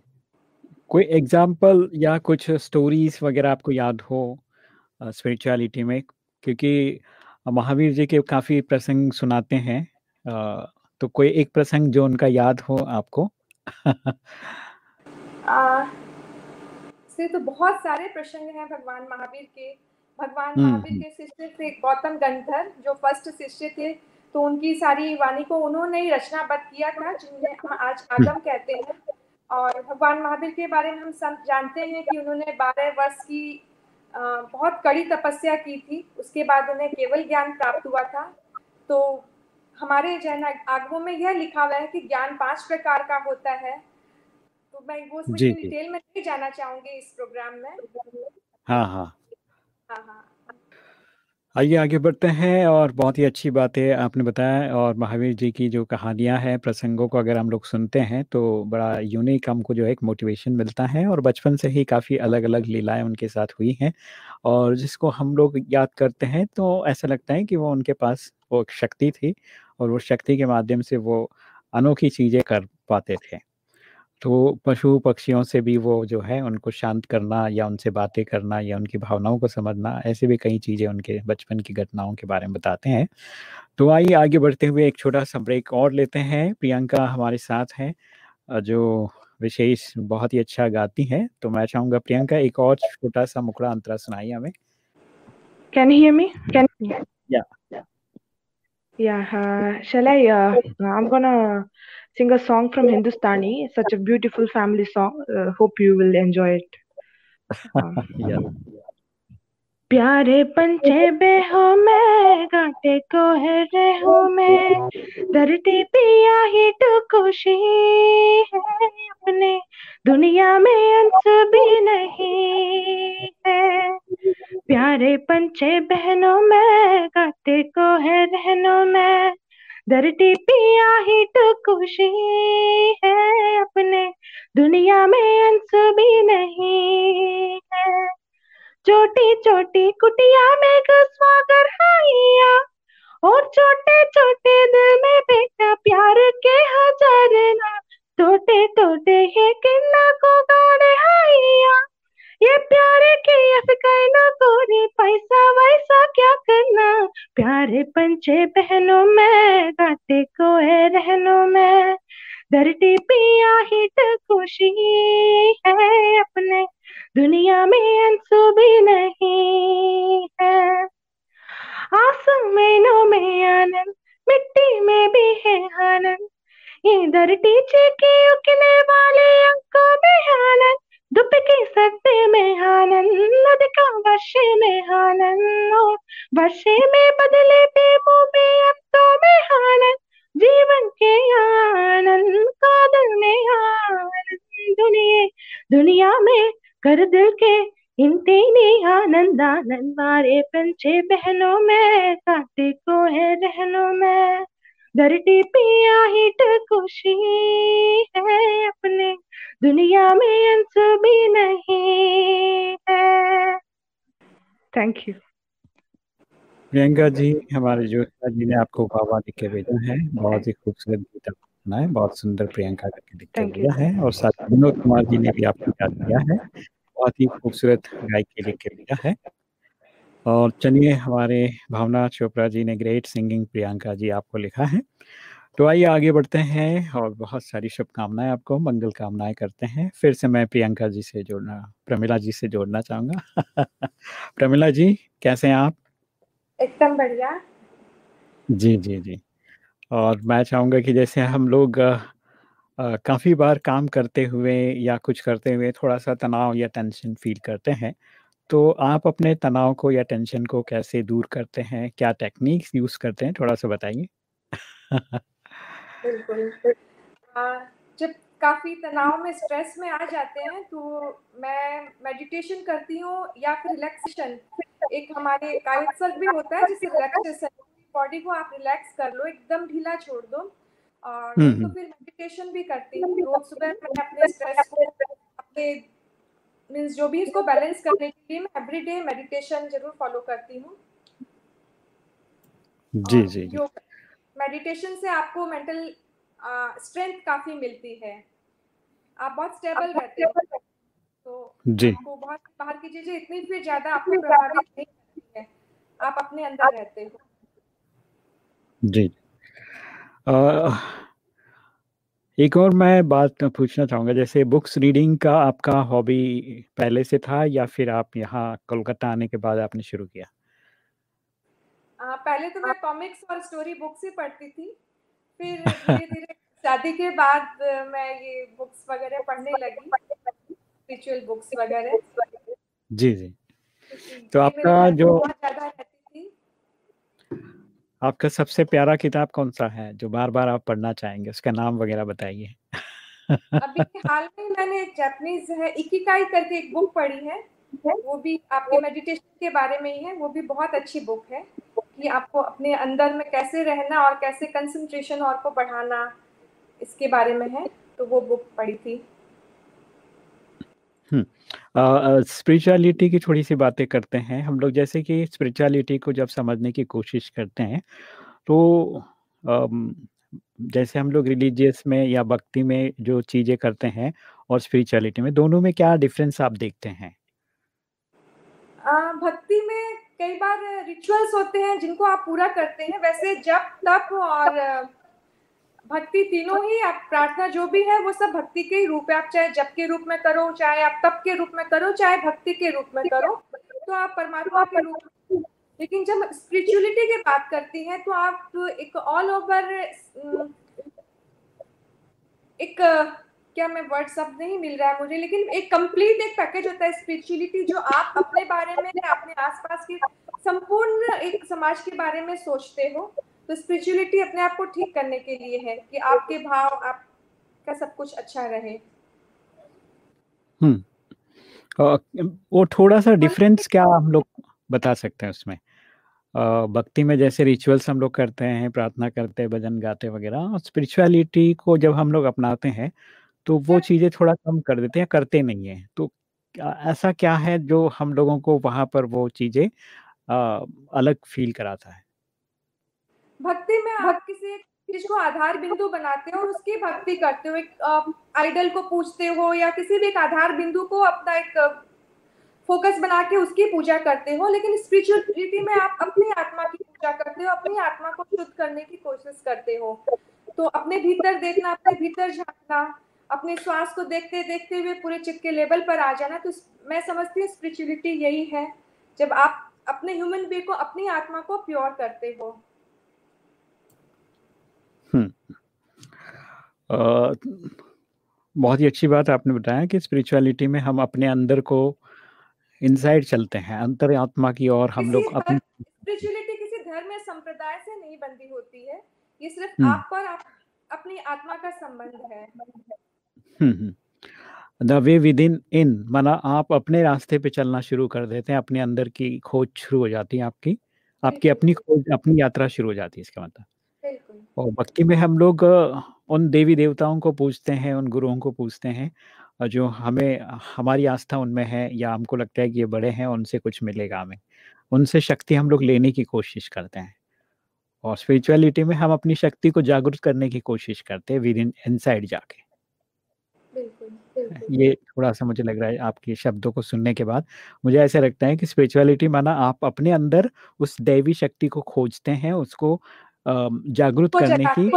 कोई एग्ज़ाम्पल या कुछ स्टोरीज वगैरह आपको याद हो स्पिरिचुअलिटी में? क्योंकि महावीर जी के काफ़ी प्रसंग सुनाते हैं तो कोई एक प्रसंग जो उनका याद हो आपको? आ, से तो बहुत सारे प्रसंग हैं भगवान महावीर के। भगवान हम्म, महावीर हम्म। के शिष्य थे गौतम गंधर जो फ़र्स्ट शिष्य थे तो उनकी सारी वाणी को उन्होंने ही रचनाबद्ध किया था जिन्हें हम आज आगम कहते हैं। और भगवान महावीर के बारे में हम सब जानते हैं कि उन्होंने बारह वर्ष की बहुत कड़ी तपस्या की थी। उसके बाद उन्हें केवल ज्ञान प्राप्त हुआ था। तो हमारे जैन आगमों में यह लिखा हुआ है कि ज्ञान पाँच प्रकार का होता है। तो मैं वो डिटेल में नहीं जाना चाहूँगी इस प्रोग्राम में। हाँ हाँ। आइए आगे बढ़ते हैं और बहुत ही अच्छी बात आपने बताया और महावीर जी की जो कहानियाँ हैं, प्रसंगों को अगर हम लोग सुनते हैं तो बड़ा यूनिक हमको जो है एक मोटिवेशन मिलता है और बचपन से ही काफ़ी अलग अलग लीलाएँ उनके साथ हुई हैं और जिसको हम लोग याद करते हैं तो ऐसा लगता है कि वो उनके पास वो शक्ति थी और वो शक्ति के माध्यम से वो अनोखी चीज़ें कर पाते थे। तो पशु पक्षियों से भी वो जो है उनको शांत करना या उनसे बातें करना या उनकी भावनाओं को समझना ऐसे भी कई चीज़ें उनके बचपन की घटनाओं के बारे में बताते हैं। तो आइए आगे बढ़ते हुए एक छोटा सा ब्रेक और लेते हैं। प्रियंका हमारे साथ हैं जो विशेष बहुत ही अच्छा गाती हैं। तो मैं चाहूँगा प्रियंका एक और छोटा सा मुकड़ा अंतरा सुनाइए हमें। Can hear me can you Yeah, uh, shall I? Uh, I'm gonna sing a song from Hindustani. Such a beautiful family song. Uh, hope you will enjoy it. Um, yeah. प्यारे पंचे बेहो में गाटे को है रेहो में। धरती पिया ही तो खुशी है, अपने दुनिया में अंत भी नहीं है। प्यारे पंचे बहनों में गाते को है रहनों में। धरती पिया ही तो खुशी है, अपने दुनिया में अंश भी नहीं है। छोटी छोटी कुटिया में घसवा हाइया। और छोटे छोटे दिल में बेटा प्यार के हज़ार ना। टोटे टोटे ये किन्ना को गाड़े हाइया। ये प्यारे के अफकाना कोरे पैसा वैसा क्या करना? प्यारे पंचे बहनों में गाते को है रहनों में। धरती पिया हिट खुशी है अपने। दुनिया में अंसू भी नहीं है। आसमानों में आनंद, मिट्टी में भी है आनंद। इधर टीचे के उगने वाले अंकों में आनंद। धूप के सत्ते में आनंद, नद का वर्षे में आनंद। वर्षे में बदले बेबू में अंतों में में कर दिल के इन तेने आनंद मारे पंचे बहनों में काटे को है रहनों में। धरती पे हिट खुशी है अपने दुनिया में अंत भी नहीं है। थैंक यू प्रियंका जी हमारे जोशा जी ने आपको बाबा लिख के भेजा है। बहुत ही खूबसूरत गीत सुना है बहुत सुंदर प्रियंका करके लिख के भेजा है। और साथ विनोद कुमार जी ने भी आपको याद किया है। बहुत ही खूबसूरत गायक के लिख के भेजा है। और चलिए हमारे भावना चोपड़ा जी ने ग्रेट सिंगिंग प्रियंका जी आपको लिखा है। तो आइए आगे बढ़ते हैं और बहुत सारी शुभकामनाएँ आपको मंगल कामनाएँ करते हैं। फिर से मैं प्रियंका जी से जोड़ना प्रमिला जी से जोड़ना चाहूँगा। प्रमिला जी कैसे हैं आप? एकदम बढ़िया। जी जी जी। और मैं चाहूँगा कि जैसे हम लोग काफ़ी बार काम करते हुए या कुछ करते हुए थोड़ा सा तनाव या टेंशन फील करते हैं। तो आप अपने तनाव को या टेंशन को कैसे दूर करते हैं? क्या टेक्निक्स यूज़ करते हैं? थोड़ा सा बताइए। जब काफ़ी तनाव में, स्ट्रेस में आ जाते हैं तो मैं मेडिटेशन करती हूँ या फिर रिलैक्सेशन। एक हमारे भी होता है जिससे रिलैक्सेशन, बॉडी को आप रिलैक्स कर लो, एकदम ढीला छोड़ दो। और तो फिर मेडिटेशन भी करती हूँ। रोज सुबह मैं अपने स्ट्रेस को अपने मीन्स जो भी इसको बैलेंस करने के लिए मैं एवरीडे मेडिटेशन ज़रूर फॉलो करती हूँ। जी जी मेडिटेशन से आपको मेंटल स्ट्रेंथ काफ़ी मिलती है। आप बहुत स्टेबल रहते हो। तो जी। आपको बहुत बाहर की चीज़ें इतनी फिर ज़्यादा आपको प्रभावित नहीं करती है। आप अपने अंदर रहते हो। जी। एक और मैं बात पूछना चाहूँगा जैसे बुक्स रीडिंग का आपका हॉबी पहले से था या फिर आप यहाँ कोलकाता आने के बाद आपने शुरू किया? आ, पहले तो मैं कॉमिक्स और स्टोरी बुक्स ही पढ़ती थी। फिर धीरे धीरे शादी के बाद मैं ये बुक्स वगैरह पढ़ने लगी। स्पिरिचुअल बुक्स वगैरह। जी जी। तो आपका जो ज़्यादा रहती थी आपका सबसे प्यारा किताब कौन सा है? जो बार बार आप पढ़ना चाहेंगे उसका नाम वगैरह बताइए। अभी हाल में मैंने जापानीज है इकिकाई करके एक बुक पढ़ी है। वो भी आपके मेडिटेशन के बारे में ही है। वो भी बहुत अच्छी बुक है कि आपको अपने अंदर में कैसे रहना और कैसे कंसंट्रेशन और को बढ़ाना इसके बारे में है। तो वो बुक पढ़ी थी। स्पिरिचुअलिटी की थोड़ी सी बातें करते हैं। हम लोग जैसे कि स्पिरिचुअलिटी को जब समझने की कोशिश करते हैं तो जैसे हम लोग रिलीजियस में या भक्ति में जो चीज़ें करते हैं और स्पिरिचुअलिटी में, दोनों में क्या डिफरेंस आप देखते हैं? भक्ति में कई बार रिचुअल्स होते हैं जिनको आप पूरा करते हैं। वैसे जब तप और भक्ति तीनों ही आप प्रार्थना जो भी है वो सब भक्ति के ही रूप है। आप चाहे जप के रूप में करो चाहे आप तप के रूप में करो चाहे भक्ति के रूप में करो तो आप परमात्मा के रूप लेकिन जब स्पिरिचुअलिटी की बात करती हैं तो आप एक ऑल ओवर एक क्या मैं वर्ड शब्द नहीं मिल रहा है मुझे लेकिन एक कंप्लीट एक पैकेज होता है स्पिरिचुअलिटी जो आप अपने बारे में अपने आसपास के संपूर्ण एक समाज के बारे में सोचते हो। तो स्पिरिचुअलिटी अपने आप को ठीक करने के लिए है कि आपके भाव आपका सब कुछ अच्छा रहे। हम्म। वो थोड़ा सा डिफरेंस क्या हम लोग बता सकते हैं उसमें? भक्ति में जैसे रिचुअल्स हम लोग करते हैं प्रार्थना करते हैं भजन गाते वगैरह और स्पिरिचुअलिटी को जब हम लोग अपनाते हैं तो वो चीज़ें थोड़ा कम कर देते हैं करते नहीं है। तो ऐसा क्या है जो हम लोगों को वहाँ पर वो चीज़ें अलग फील कराता है? भक्ति में आप किसी चीज़ को आधार बिंदु बनाते हो और उसकी भक्ति करते हो एक आइडल को पूछते हो या किसी भी एक आधार बिंदु को अपना एक फोकस बना के उसकी पूजा करते हो लेकिन स्पिरिचुअलिटी में आप अपनी आत्मा की पूजा करते हो अपनी आत्मा को शुद्ध करने की कोशिश करते हो। तो अपने भीतर देखना अपने भीतर झांकना अपने श्वास को देखते देखते हुए पूरे चित्त के लेवल पर आ जाना तो मैं समझती हूँ स्पिरिचुअलिटी यही है जब आप अपने ह्यूमन बी को अपनी आत्मा को प्योर करते हो हम्म बहुत ही अच्छी बात आपने बताया कि स्पिरिचुअलिटी में हम अपने अंदर को इनसाइड चलते हैं अंतर आत्मा की और हम लोग अपनी स्पिरिचुअलिटी किसी धर्म या संप्रदाय से नहीं बंधी होती है ये सिर्फ़ आप पर आप, अपनी आत्मा का संबंध है। द वे विद इन इन माना आप अपने रास्ते पे चलना शुरू कर देते हैं अपने अंदर की खोज शुरू हो जाती है आपकी आपकी अपनी खोज अपनी यात्रा शुरू हो जाती है इसका मतलब। और भक्ति में हम लोग उन देवी देवताओं को पूछते हैं उन गुरुओं को पूछते हैं जो हमें हमारी आस्था उनमें है या हमको लगता है कि ये बड़े हैं उनसे कुछ मिलेगा हमें। उनसे शक्ति हम लोग लेने की कोशिश करते हैं। और स्पिरिचुअलिटी में हम अपनी शक्ति को जागरूक करने की कोशिश करते हैं विद इन इनसाइड जाके ये थोड़ा सा मुझे लग रहा है आपके शब्दों को सुनने के बाद मुझे ऐसा लगता है कि स्पिरिचुअलिटी माना आप अपने अंदर उस दैवी शक्ति को खोजते हैं उसको जागरूक करने की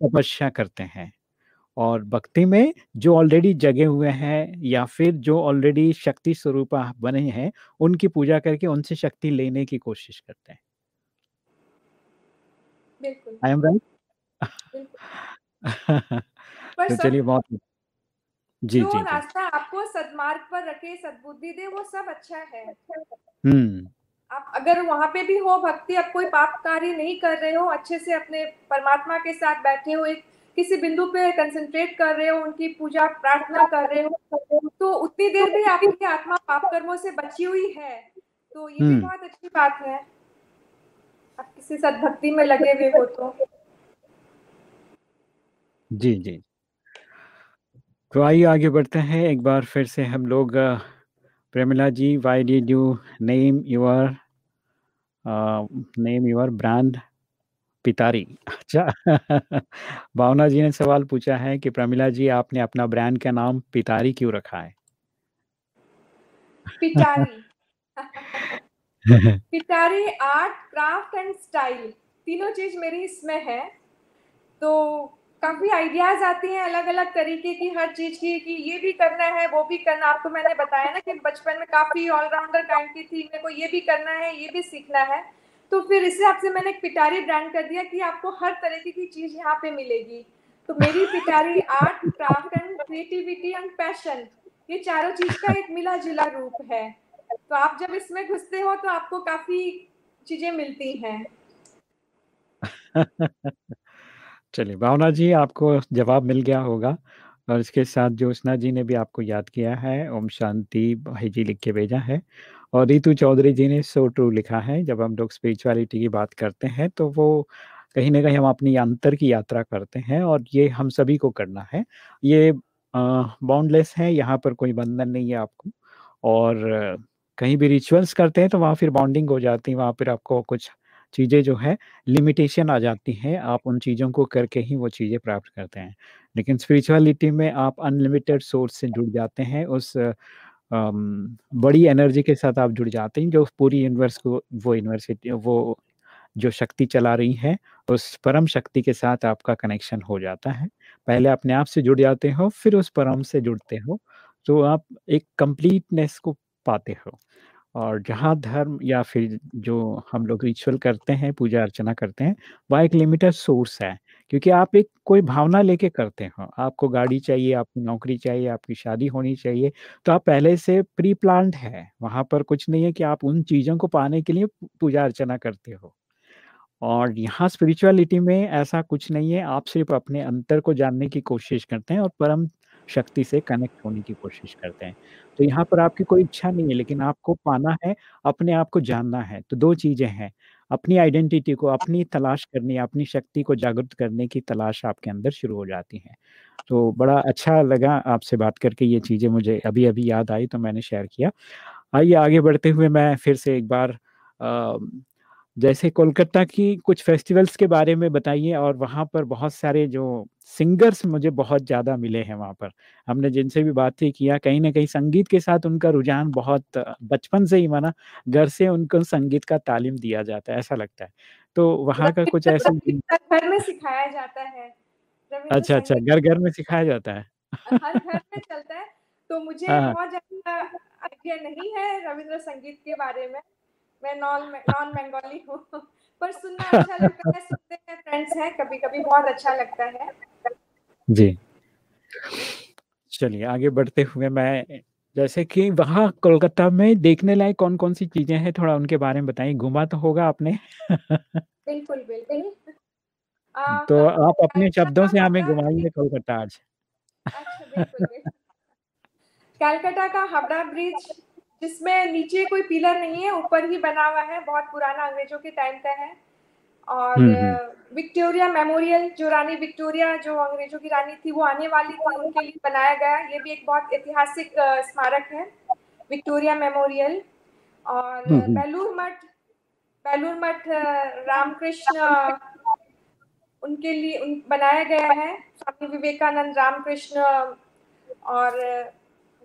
तपस्या करते हैं। और भक्ति में जो ऑलरेडी जगे हुए हैं या फिर जो ऑलरेडी शक्ति स्वरूप बने हैं उनकी पूजा करके उनसे शक्ति लेने की कोशिश करते हैं। आई एम राइट तो चलिए बहुत जी जो जी रास्ता आपको सदमार्ग पर रखे सद्बुद्धि दे वो सब अच्छा है। हम्म। आप अगर वहाँ पे भी हो भक्ति आप कोई पाप कार्य नहीं कर रहे हो अच्छे से अपने परमात्मा के साथ बैठे हो एक किसी बिंदु पे कंसंट्रेट कर रहे हो उनकी पूजा प्रार्थना कर रहे हो तो उतनी देर भी आपकी आत्मा पाप कर्मों से बची हुई है। तो ये भी हम्म। बहुत अच्छी बात है। आप किसी सदभक्ति में लगे हुए हो तो। जी जी। तो आइए आगे बढ़ते हैं। एक बार फिर से हम लोग Premila ji why did you name your name your brand Pitari अच्छा। भावना जी ने सवाल पूछा है कि प्रमिला जी आपने अपना ब्रांड का नाम पितारी क्यों रखा है? पिटारी पिटारी आर्ट क्राफ्ट एंड स्टाइल तीनों चीज़ मेरी इसमें है। तो काफ़ी आइडियाज़ आती हैं अलग अलग तरीके की, हर चीज़ की, कि ये भी करना है, वो भी करना आपको मैंने बताया ना कि बचपन में काफ़ी ऑलराउंडर काइंड की थी मेरे को ये भी करना है, ये भी सीखना है। तो फिर इस हिसाब से मैंने एक पिटारी ब्रांड कर दिया कि आपको हर तरीके की चीज़ यहाँ पे मिलेगी। तो मेरी Pitari art craft and creativity and passion ये चारों चीज़ का एक मिला जुला रूप है। तो आप जब इसमें घुसते हो तो आपको काफ़ी चीज़ें मिलती हैं। चलिए, भावना जी, आपको जवाब मिल गया होगा। और इसके साथ ज्योत्सना जी ने भी आपको याद किया है, ओम शांति, भाई जी लिख के भेजा है। और रितु चौधरी जी ने सो ट्रू लिखा है, जब हम लोग स्पिरिचुअलिटी की बात करते हैं तो वो कहीं ना कहीं हम अपनी अंतर की यात्रा करते हैं और ये हम सभी को करना है। ये बाउंडलेस है, यहाँ पर कोई बंधन नहीं है आपको। और कहीं भी रिचुअल्स करते हैं तो वहाँ फिर बाउंडिंग हो जाती है, वहाँ फिर आपको कुछ चीज़ें जो है लिमिटेशन आ जाती हैं, आप उन चीज़ों को करके ही वो चीज़ें प्राप्त करते हैं। लेकिन स्पिरिचुअलिटी में आप अनलिमिटेड सोर्स से जुड़ जाते हैं, उस बड़ी एनर्जी के साथ आप जुड़ जाते हैं, जो पूरी यूनिवर्स को, वो यूनिवर्सिटी वो जो शक्ति चला रही है, उस परम शक्ति के साथ आपका कनेक्शन हो जाता है। पहले अपने आप से जुड़ जाते हो, फिर उस परम से जुड़ते हो तो आप एक कंप्लीटनेस को पाते हो। और जहाँ धर्म या फिर जो हम लोग रिचुअल करते हैं, पूजा अर्चना करते हैं, वह एक लिमिटेड सोर्स है। क्योंकि आप एक कोई भावना लेके करते हो। आपको गाड़ी चाहिए, आपकी नौकरी चाहिए, आपकी शादी होनी चाहिए तो आप पहले से प्री प्लान्ड है। वहाँ पर कुछ नहीं है कि आप उन चीज़ों को पाने के लिए पूजा अर्चना करते हो। और यहाँ स्पिरिचुअलिटी में ऐसा कुछ नहीं है। आप सिर्फ़ अपने अंतर को जानने की कोशिश करते हैं और परम शक्ति से कनेक्ट होने की कोशिश करते हैं। तो यहाँ पर आपकी कोई इच्छा नहीं है, लेकिन आपको पाना है, अपने आप को जानना है। तो दो चीज़ें हैं, अपनी आइडेंटिटी को, अपनी तलाश करनी, अपनी शक्ति को जागृत करने की तलाश आपके अंदर शुरू हो जाती है। तो बड़ा अच्छा लगा आपसे बात करके, ये चीज़ें मुझे अभी अभी याद आई तो मैंने शेयर किया। आइए, आगे बढ़ते हुए मैं फिर से एक बार जैसे कोलकाता की कुछ फेस्टिवल्स के बारे में बताइए और वहाँ पर बहुत सारे जो सिंगर्स मुझे बहुत ज़्यादा मिले हैं वहाँ पर। हमने जिनसे भी बात किया कहीं ना कहीं संगीत के साथ उनका रुझान बहुत बचपन से ही माना घर से उनको संगीत का तालीम दिया जाता है ऐसा लगता है। तो वहाँ का कुछ ऐसा घर में सिखाया जाता है। अच्छा अच्छा घर घर में सिखाया जाता है। हर घर में चलता है। तो मुझे हाँ। बहुत ज़्यादा आइडिया नहीं है रविंद्र संगीत के बारे में। मैं नॉन नॉन बंगाली हूँ पर सुनना अच्छा लगता है, सुनते हैं, फ्रेंड्स हैं, कभी-कभी बहुत अच्छा लगता है। जी। चलिए आगे बढ़ते हुए मैं जैसे कि वहाँ कोलकाता में देखने लायक कौन-कौन सी चीज़ें हैं, थोड़ा उनके बारे में बताइए? घुमा तो होगा आपने? बिल्कुल, बिल्कुल। अ, तो आप अपने शब्दों से हमें घुमाइए कोलकाता आज। अच्छा। कलकत्ता का हावड़ा ब्रिज जिसमें नीचे कोई पिलर नहीं है, ऊपर ही बना हुआ है, बहुत पुराना अंग्रेज़ों के टाइम का है। और हुँ, हुँ। विक्टोरिया मेमोरियल जो रानी विक्टोरिया जो अंग्रेज़ों की रानी थी, वो आने वाली थी, उनके लिए बनाया गया। ये भी एक बहुत ऐतिहासिक स्मारक है, विक्टोरिया मेमोरियल और हुँ, हुँ। बेलूर मठ बेलूर मठ रामकृष्ण उनके लिए उन बनाया गया है, स्वामी विवेकानंद, रामकृष्ण और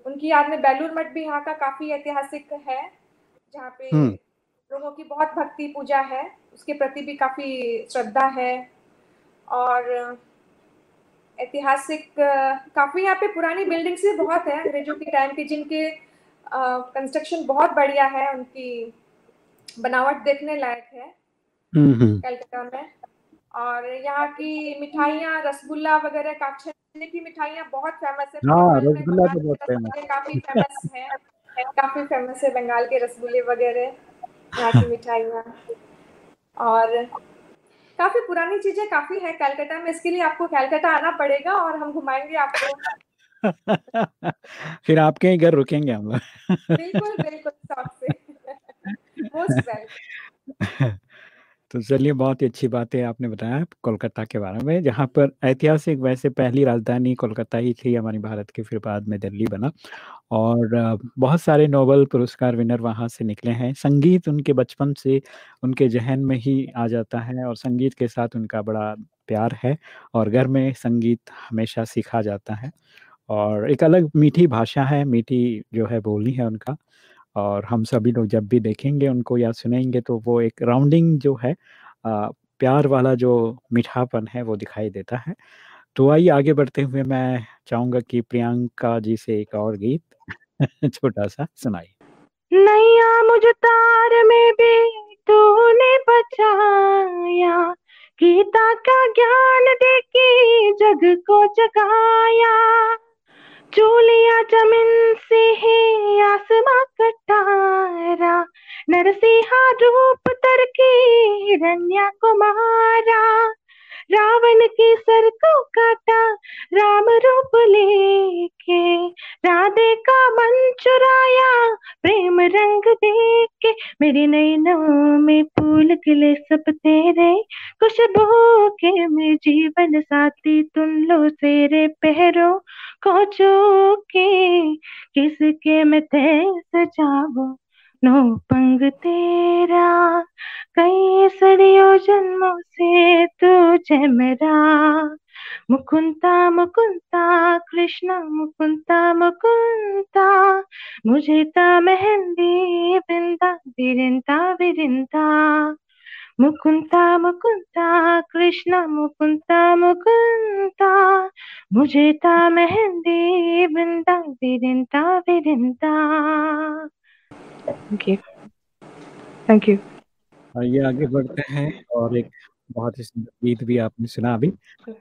उनकी याद में बेलूर मठ भी यहाँ का काफ़ी ऐतिहासिक है, जहाँ पे लोगों की बहुत भक्ति पूजा है, उसके प्रति भी काफ़ी श्रद्धा है और ऐतिहासिक काफ़ी यहाँ पे पुरानी बिल्डिंग्स भी बहुत है अंग्रेज़ों के टाइम की जिनके कंस्ट्रक्शन बहुत बढ़िया है, उनकी बनावट देखने लायक है हुँ, हुँ। कलकत्ता में और यहाँ की मिठाइयाँ, रसगुल्ला वगैरह काक्षी की मिठाइयाँ बहुत फ़ेमस है, हाँ, रसगुल्ला तो बहुत फ़ेमस है। काफ़ी फ़ेमस हैं, काफ़ी फ़ेमस है बंगाल के रसगुल्ले वगैरह, यहाँ की मिठाइयाँ और काफ़ी पुरानी चीज़ें काफ़ी हैं कलकत्ता में, इसके लिए आपको कलकत्ता आना पड़ेगा और हम घुमाएँगे आपको। फिर आपके ही घर रुकेंगे हम लोग। बिल्कुल, बिल्कुल, से। Most welcome. तो चलिए बहुत ही अच्छी बातें आपने बताया कोलकाता के बारे में, जहाँ पर ऐतिहासिक वैसे पहली राजधानी कोलकाता ही थी हमारी भारत की, फिर बाद में दिल्ली बना। और बहुत सारे नोबल पुरस्कार विनर वहाँ से निकले हैं। संगीत उनके बचपन से उनके ज़हन में ही आ जाता है और संगीत के साथ उनका बड़ा प्यार है और घर में संगीत हमेशा सीखा जाता है। और एक अलग मीठी भाषा है, मीठी जो है बोली है उनका। और हम सभी लोग जब भी देखेंगे उनको या सुनेंगे तो वो एक राउंडिंग जो है प्यार वाला जो मीठापन है वो दिखाई देता है। तो आइए आगे बढ़ते हुए मैं चाहूँगा कि प्रियंका जी से एक और गीत छोटा-सा सुनाइए। नैया मुझ तार में भी तूने बचाया, गीता का ज्ञान देके जग को जगाया। चूलिया ज़मीन से है आसमां का तारा, नरसिंहा रूप तरके हिरण्या को। रावण के सर को काटा राम रूप लेके, राधे का मन चुराया प्रेम रंग देख मेरी नैनों में फूल खिले सब तेरे, खुशबू के में जीवन साथी तुम लो तेरे पैरों को छू के, किसके मैं थे सजाऊं नो पंग तेरा, कई सदियों जन्मों से तुझे मेरा। मुकुंता मुकुंता कृष्णा मुकुंता मुकुंता मुझे ता मेहंदी बिंदा बिरिंदा बिरिंदा। मुकुंता मुकुंता, कृष्णा मुकुंता मुकुंता मुझे ता मेहंदी, बिंदा बिरिंदा बिरिंदा थैंक यू थैंक यू आइए आगे बढ़ते हैं और एक बहुत ही सुंदर गीत भी आपने सुना अभी।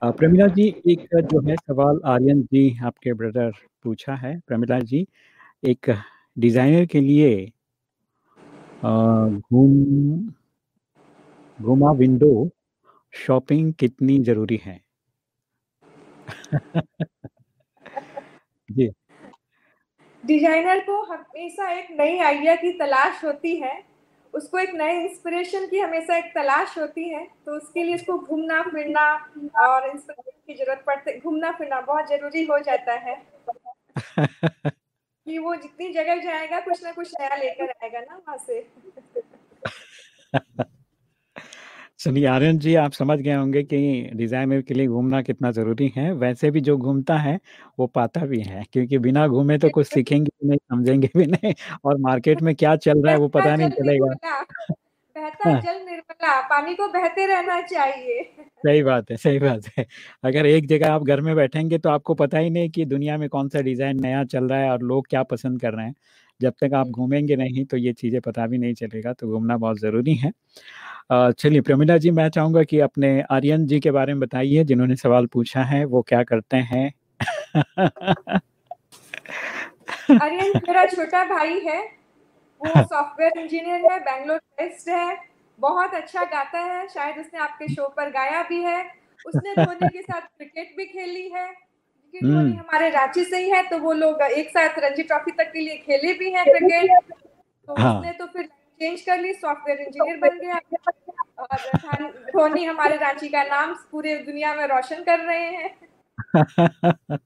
प्रमिला जी, एक जो है सवाल आर्यन जी, आपके ब्रदर पूछा है। प्रमिला जी, एक डिज़ाइनर के लिए घूम घुमा विंडो शॉपिंग कितनी ज़रूरी है? जी। डिज़ाइनर को हमेशा एक नई आइडिया की तलाश होती है, उसको एक नए इंस्पिरेशन की हमेशा एक तलाश होती है, तो उसके लिए उसको घूमना-फिरना और इंस्पिरेशन की ज़रूरत पड़ती घूमना-फिरना बहुत ज़रूरी हो जाता है। कि वो जितनी जगह जाएगा कुछ ना कुछ नया लेकर आएगा ना वहाँ से। चलिए आर्यन जी आप समझ गए होंगे कि डिज़ाइनर के लिए घूमना कितना ज़रूरी है। वैसे भी जो घूमता है, वो पाता भी है क्योंकि बिना घूमे तो कुछ सीखेंगे भी नहीं, समझेंगे भी नहीं और मार्केट में क्या चल रहा है वो बहता पता नहीं जल चलेगा। बहता है। जल निर्मला पानी को बहते रहना चाहिए। सही बात है सही बात है। अगर एक जगह आप घर में बैठेंगे तो आपको पता ही नहीं कि दुनिया में कौन सा डिज़ाइन नया चल रहा है और लोग क्या पसंद कर रहे हैं। जब तक आप घूमेंगे नहीं तो ये चीज़ें पता भी नहीं चलेगा तो घूमना बहुत ज़रूरी है। चलिए प्रमिला जी मैं चाहूँगा कि अपने आर्यन जी के बारे में बताइए जिन्होंने सवाल पूछा है वो क्या करते हैं? आर्यन मेरा छोटा भाई है वो सॉफ्टवेयर इंजीनियर है बैंगलोर बेस्ड है बहुत अच्छा गाता है शायद उसने आपके शो पर गाया भी है उसने धोनी के साथ क्रिकेट भी खेली है। क्योंकि धोनी हम्म। हमारे रांची से ही है तो वो लोग एक साथ रणजी ट्रॉफी तक के लिए खेले भी हैं क्रिकेट। तो हाँ। उसने तो फिर चेंज कर ली सॉफ्टवेयर इंजीनियर बन गया। और धोनी हमारे रांची का नाम पूरे दुनिया में रोशन कर रहे हैं।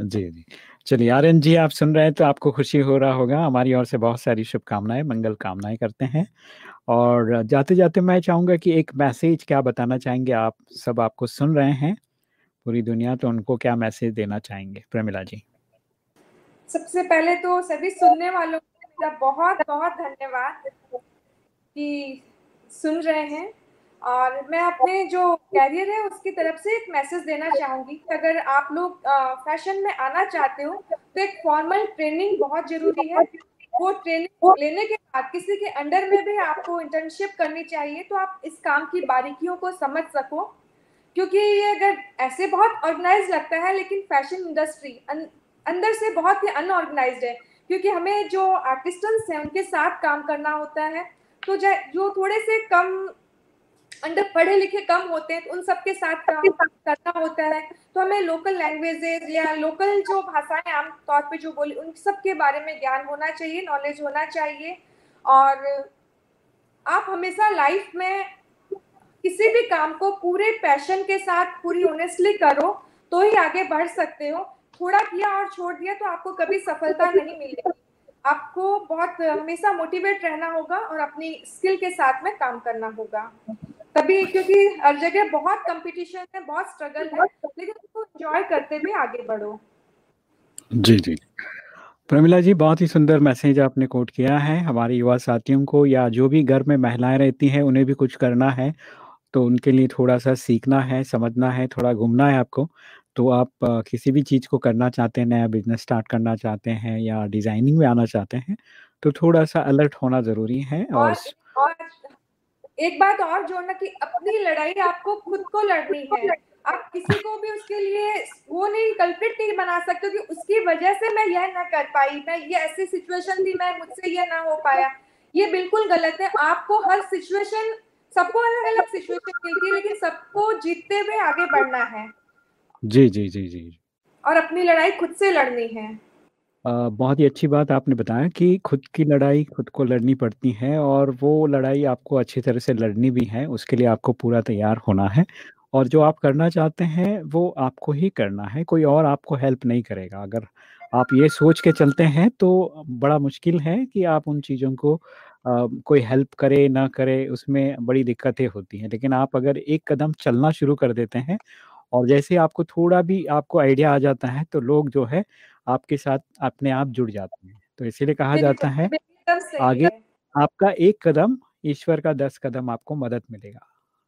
जी जी। चलिए आर्यन जी आप सुन रहे हैं तो आपको खुशी हो रहा होगा। हमारी ओर से बहुत सारी शुभकामनाएँ मंगल कामनाएँ करते हैं। और जाते जाते मैं चाहूँगा कि एक मैसेज क्या बताना चाहेंगे आप सब आपको सुन रहे हैं। पूरी दुनिया तो उनको क्या मैसेज देना चाहेंगे? प्रमिला जी। सबसे पहले तो सभी सुनने वालों का बहुत बहुत धन्यवाद कि सुन रहे हैं। और मैं अपने जो कैरियर है, उसकी तरफ़ से एक मैसेज देना चाहूँगी कि अगर आप लोग फ़ैशन में आना चाहते हो तो एक फॉर्मल ट्रेनिंग बहुत ज़रूरी है। वो ट्रेनिंग लेने के बाद किसी के अंडर में भी आपको इंटर्नशिप करनी चाहिए तो आप इस काम की बारीकियों को समझ सको। क्योंकि ये अगर ऐसे बहुत ऑर्गेनाइज लगता है लेकिन फ़ैशन इंडस्ट्री अंदर से बहुत ही अनऑर्गेनाइज है क्योंकि हमें जो आर्टिस्टन्स हैं उनके साथ काम करना होता है तो जो थोड़े से कम अंडर पढ़े लिखे कम होते हैं तो उन सबके साथ काम करना होता है। तो हमें लोकल लैंग्वेजेस या लोकल जो भाषाएँ आम तौर पे जो बोली उन सब के बारे में ज्ञान होना चाहिए नॉलेज होना चाहिए और आप हमेशा लाइफ में किसी भी काम को पूरे पैशन के साथ, पूरी ऑनेस्टली करो तो ही आगे बढ़ सकते हो। थोड़ा किया और छोड़ दिया तो आपको कभी सफलता नहीं मिलेगी। आपको बहुत हमेशा मोटिवेट रहना होगा और अपनी स्किल के साथ में काम करना होगा। तभी क्योंकि हर जगह बहुत कंपटीशन है, बहुत स्ट्रगल है, लेकिन उसको एंजॉय करते हुए आगे बढ़ो। जी जी। प्रमिला जी, बहुत ही सुंदर मैसेज आपने कोट किया है। हमारे युवा साथियों को या जो भी घर में महिलाएँ रहती हैं, उन्हें भी कुछ करना है। तो उनके लिए थोड़ा सा सीखना है समझना है थोड़ा घूमना है आपको तो आप किसी भी चीज़ को करना चाहते हैं नया बिज़नेस स्टार्ट करना चाहते हैं या डिज़ाइनिंग में आना चाहते हैं तो थोड़ा सा अलर्ट होना ज़रूरी है और, और, और एक बात और जोड़ना कि अपनी लड़ाई आपको खुद को लड़नी है आप किसी को भी उसके लिए वो नहीं कल्पित नहीं बना सकते कि उसकी वजह से मैं यह ना कर पाई मैं ये ऐसी सिचुएशन थी मैं मुझसे ये ना हो पाया ये बिल्कुल गलत है आपको हर सिचुएशन सबको अलग अलग सिचुएशन मिलती है लेकिन सबको जीतते हुए आगे बढ़ना है। जी जी जी जी। और अपनी लड़ाई खुद से लड़नी है। बहुत ही अच्छी बात आपने बताया कि खुद की लड़ाई खुद को लड़नी पड़ती है और वो लड़ाई आपको अच्छी तरह से लड़नी भी है, उसके लिए आपको पूरा तैयार होना है। और जो आप करना चाहते हैं, वो आपको ही करना है, कोई और आपको हेल्प नहीं करेगा। अगर आप ये सोच के चलते हैं, तो बड़ा मुश्किल है कि आप उन चीज़ों को आ, कोई हेल्प करे, ना करे, उसमें बड़ी दिक्कतें होती हैं। लेकिन आप अगर एक कदम चलना शुरू कर देते हैं और जैसे आपको थोड़ा भी आपको आइडिया आ जाता है, तो लोग जो है आपके साथ अपने आप जुड़ जाते हैं। तो इसीलिए कहा जाता है आगे आपका एक कदम ईश्वर का दस कदम आपको मदद मिलेगा।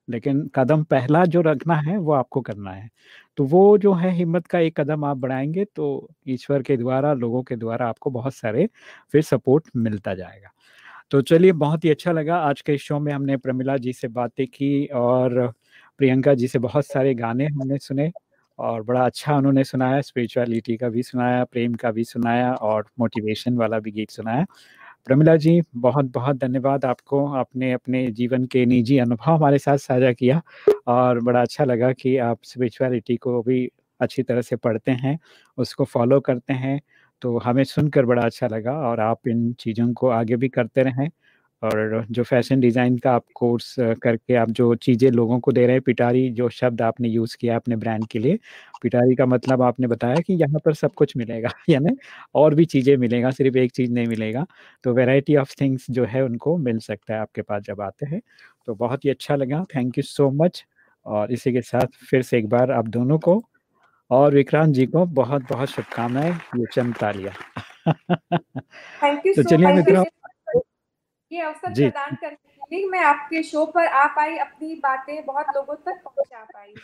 लेकिन कदम पहला जो रखना है वो आपको करना है। तो वो जो है हिम्मत का एक कदम आप बढ़ाएँगे तो ईश्वर के द्वारा लोगों के द्वारा आपको बहुत सारे फिर सपोर्ट मिलता जाएगा। तो चलिए, बहुत ही अच्छा लगा। आज के शो में हमने प्रमिला जी से बातें की और प्रियंका जी से बहुत सारे गाने हमने सुने और बड़ा अच्छा उन्होंने सुनाया स्पिरिचुअलिटी का भी सुनाया, प्रेम का भी सुनाया और मोटिवेशन वाला भी गीत सुनाया। प्रमिला जी बहुत बहुत धन्यवाद आपको, आपने अपने जीवन के निजी अनुभव हमारे साथ साझा किया और बड़ा अच्छा लगा कि आप स्पिरिचुअलिटी को भी अच्छी तरह से पढ़ते हैं, उसको फॉलो करते हैं तो हमें सुनकर बड़ा अच्छा लगा और आप इन चीज़ों को आगे भी करते रहें और जो फ़ैशन डिज़ाइन का आप कोर्स करके आप जो चीज़ें लोगों को दे रहे हैं, पिटारी जो शब्द आपने यूज़ किया अपने ब्रांड के लिए, पिटारी का मतलब आपने बताया कि यहाँ पर सब कुछ मिलेगा, यानी और भी चीज़ें मिलेगा, सिर्फ़ एक चीज़ नहीं मिलेगा तो वेराइटी ऑफ़ थिंग्स जो है उनको मिल सकता है आपके पास जब आते हैं। तो बहुत ही अच्छा लगा, थैंक यू सो मच और इसी के साथ फिर से एक बार आप दोनों को और विक्रांत जी को बहुत बहुत शुभकामनाएँ ये चंद तालिया तो चलिए मित्रों। ये अवसर प्रदान करने के लिए मैं आपके शो पर आ पाई अपनी बातें बहुत लोगों तक पहुँचा पाई।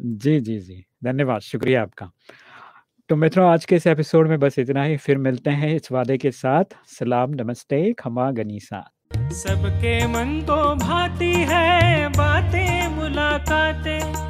जी जी जी। धन्यवाद शुक्रिया आपका। तो मित्रों आज के इस एपिसोड में बस इतना ही। फिर मिलते हैं इस वादे के साथ। सलाम नमस्ते खमा गनीसा। सबके मन को भाती है बातें मुलाकातें।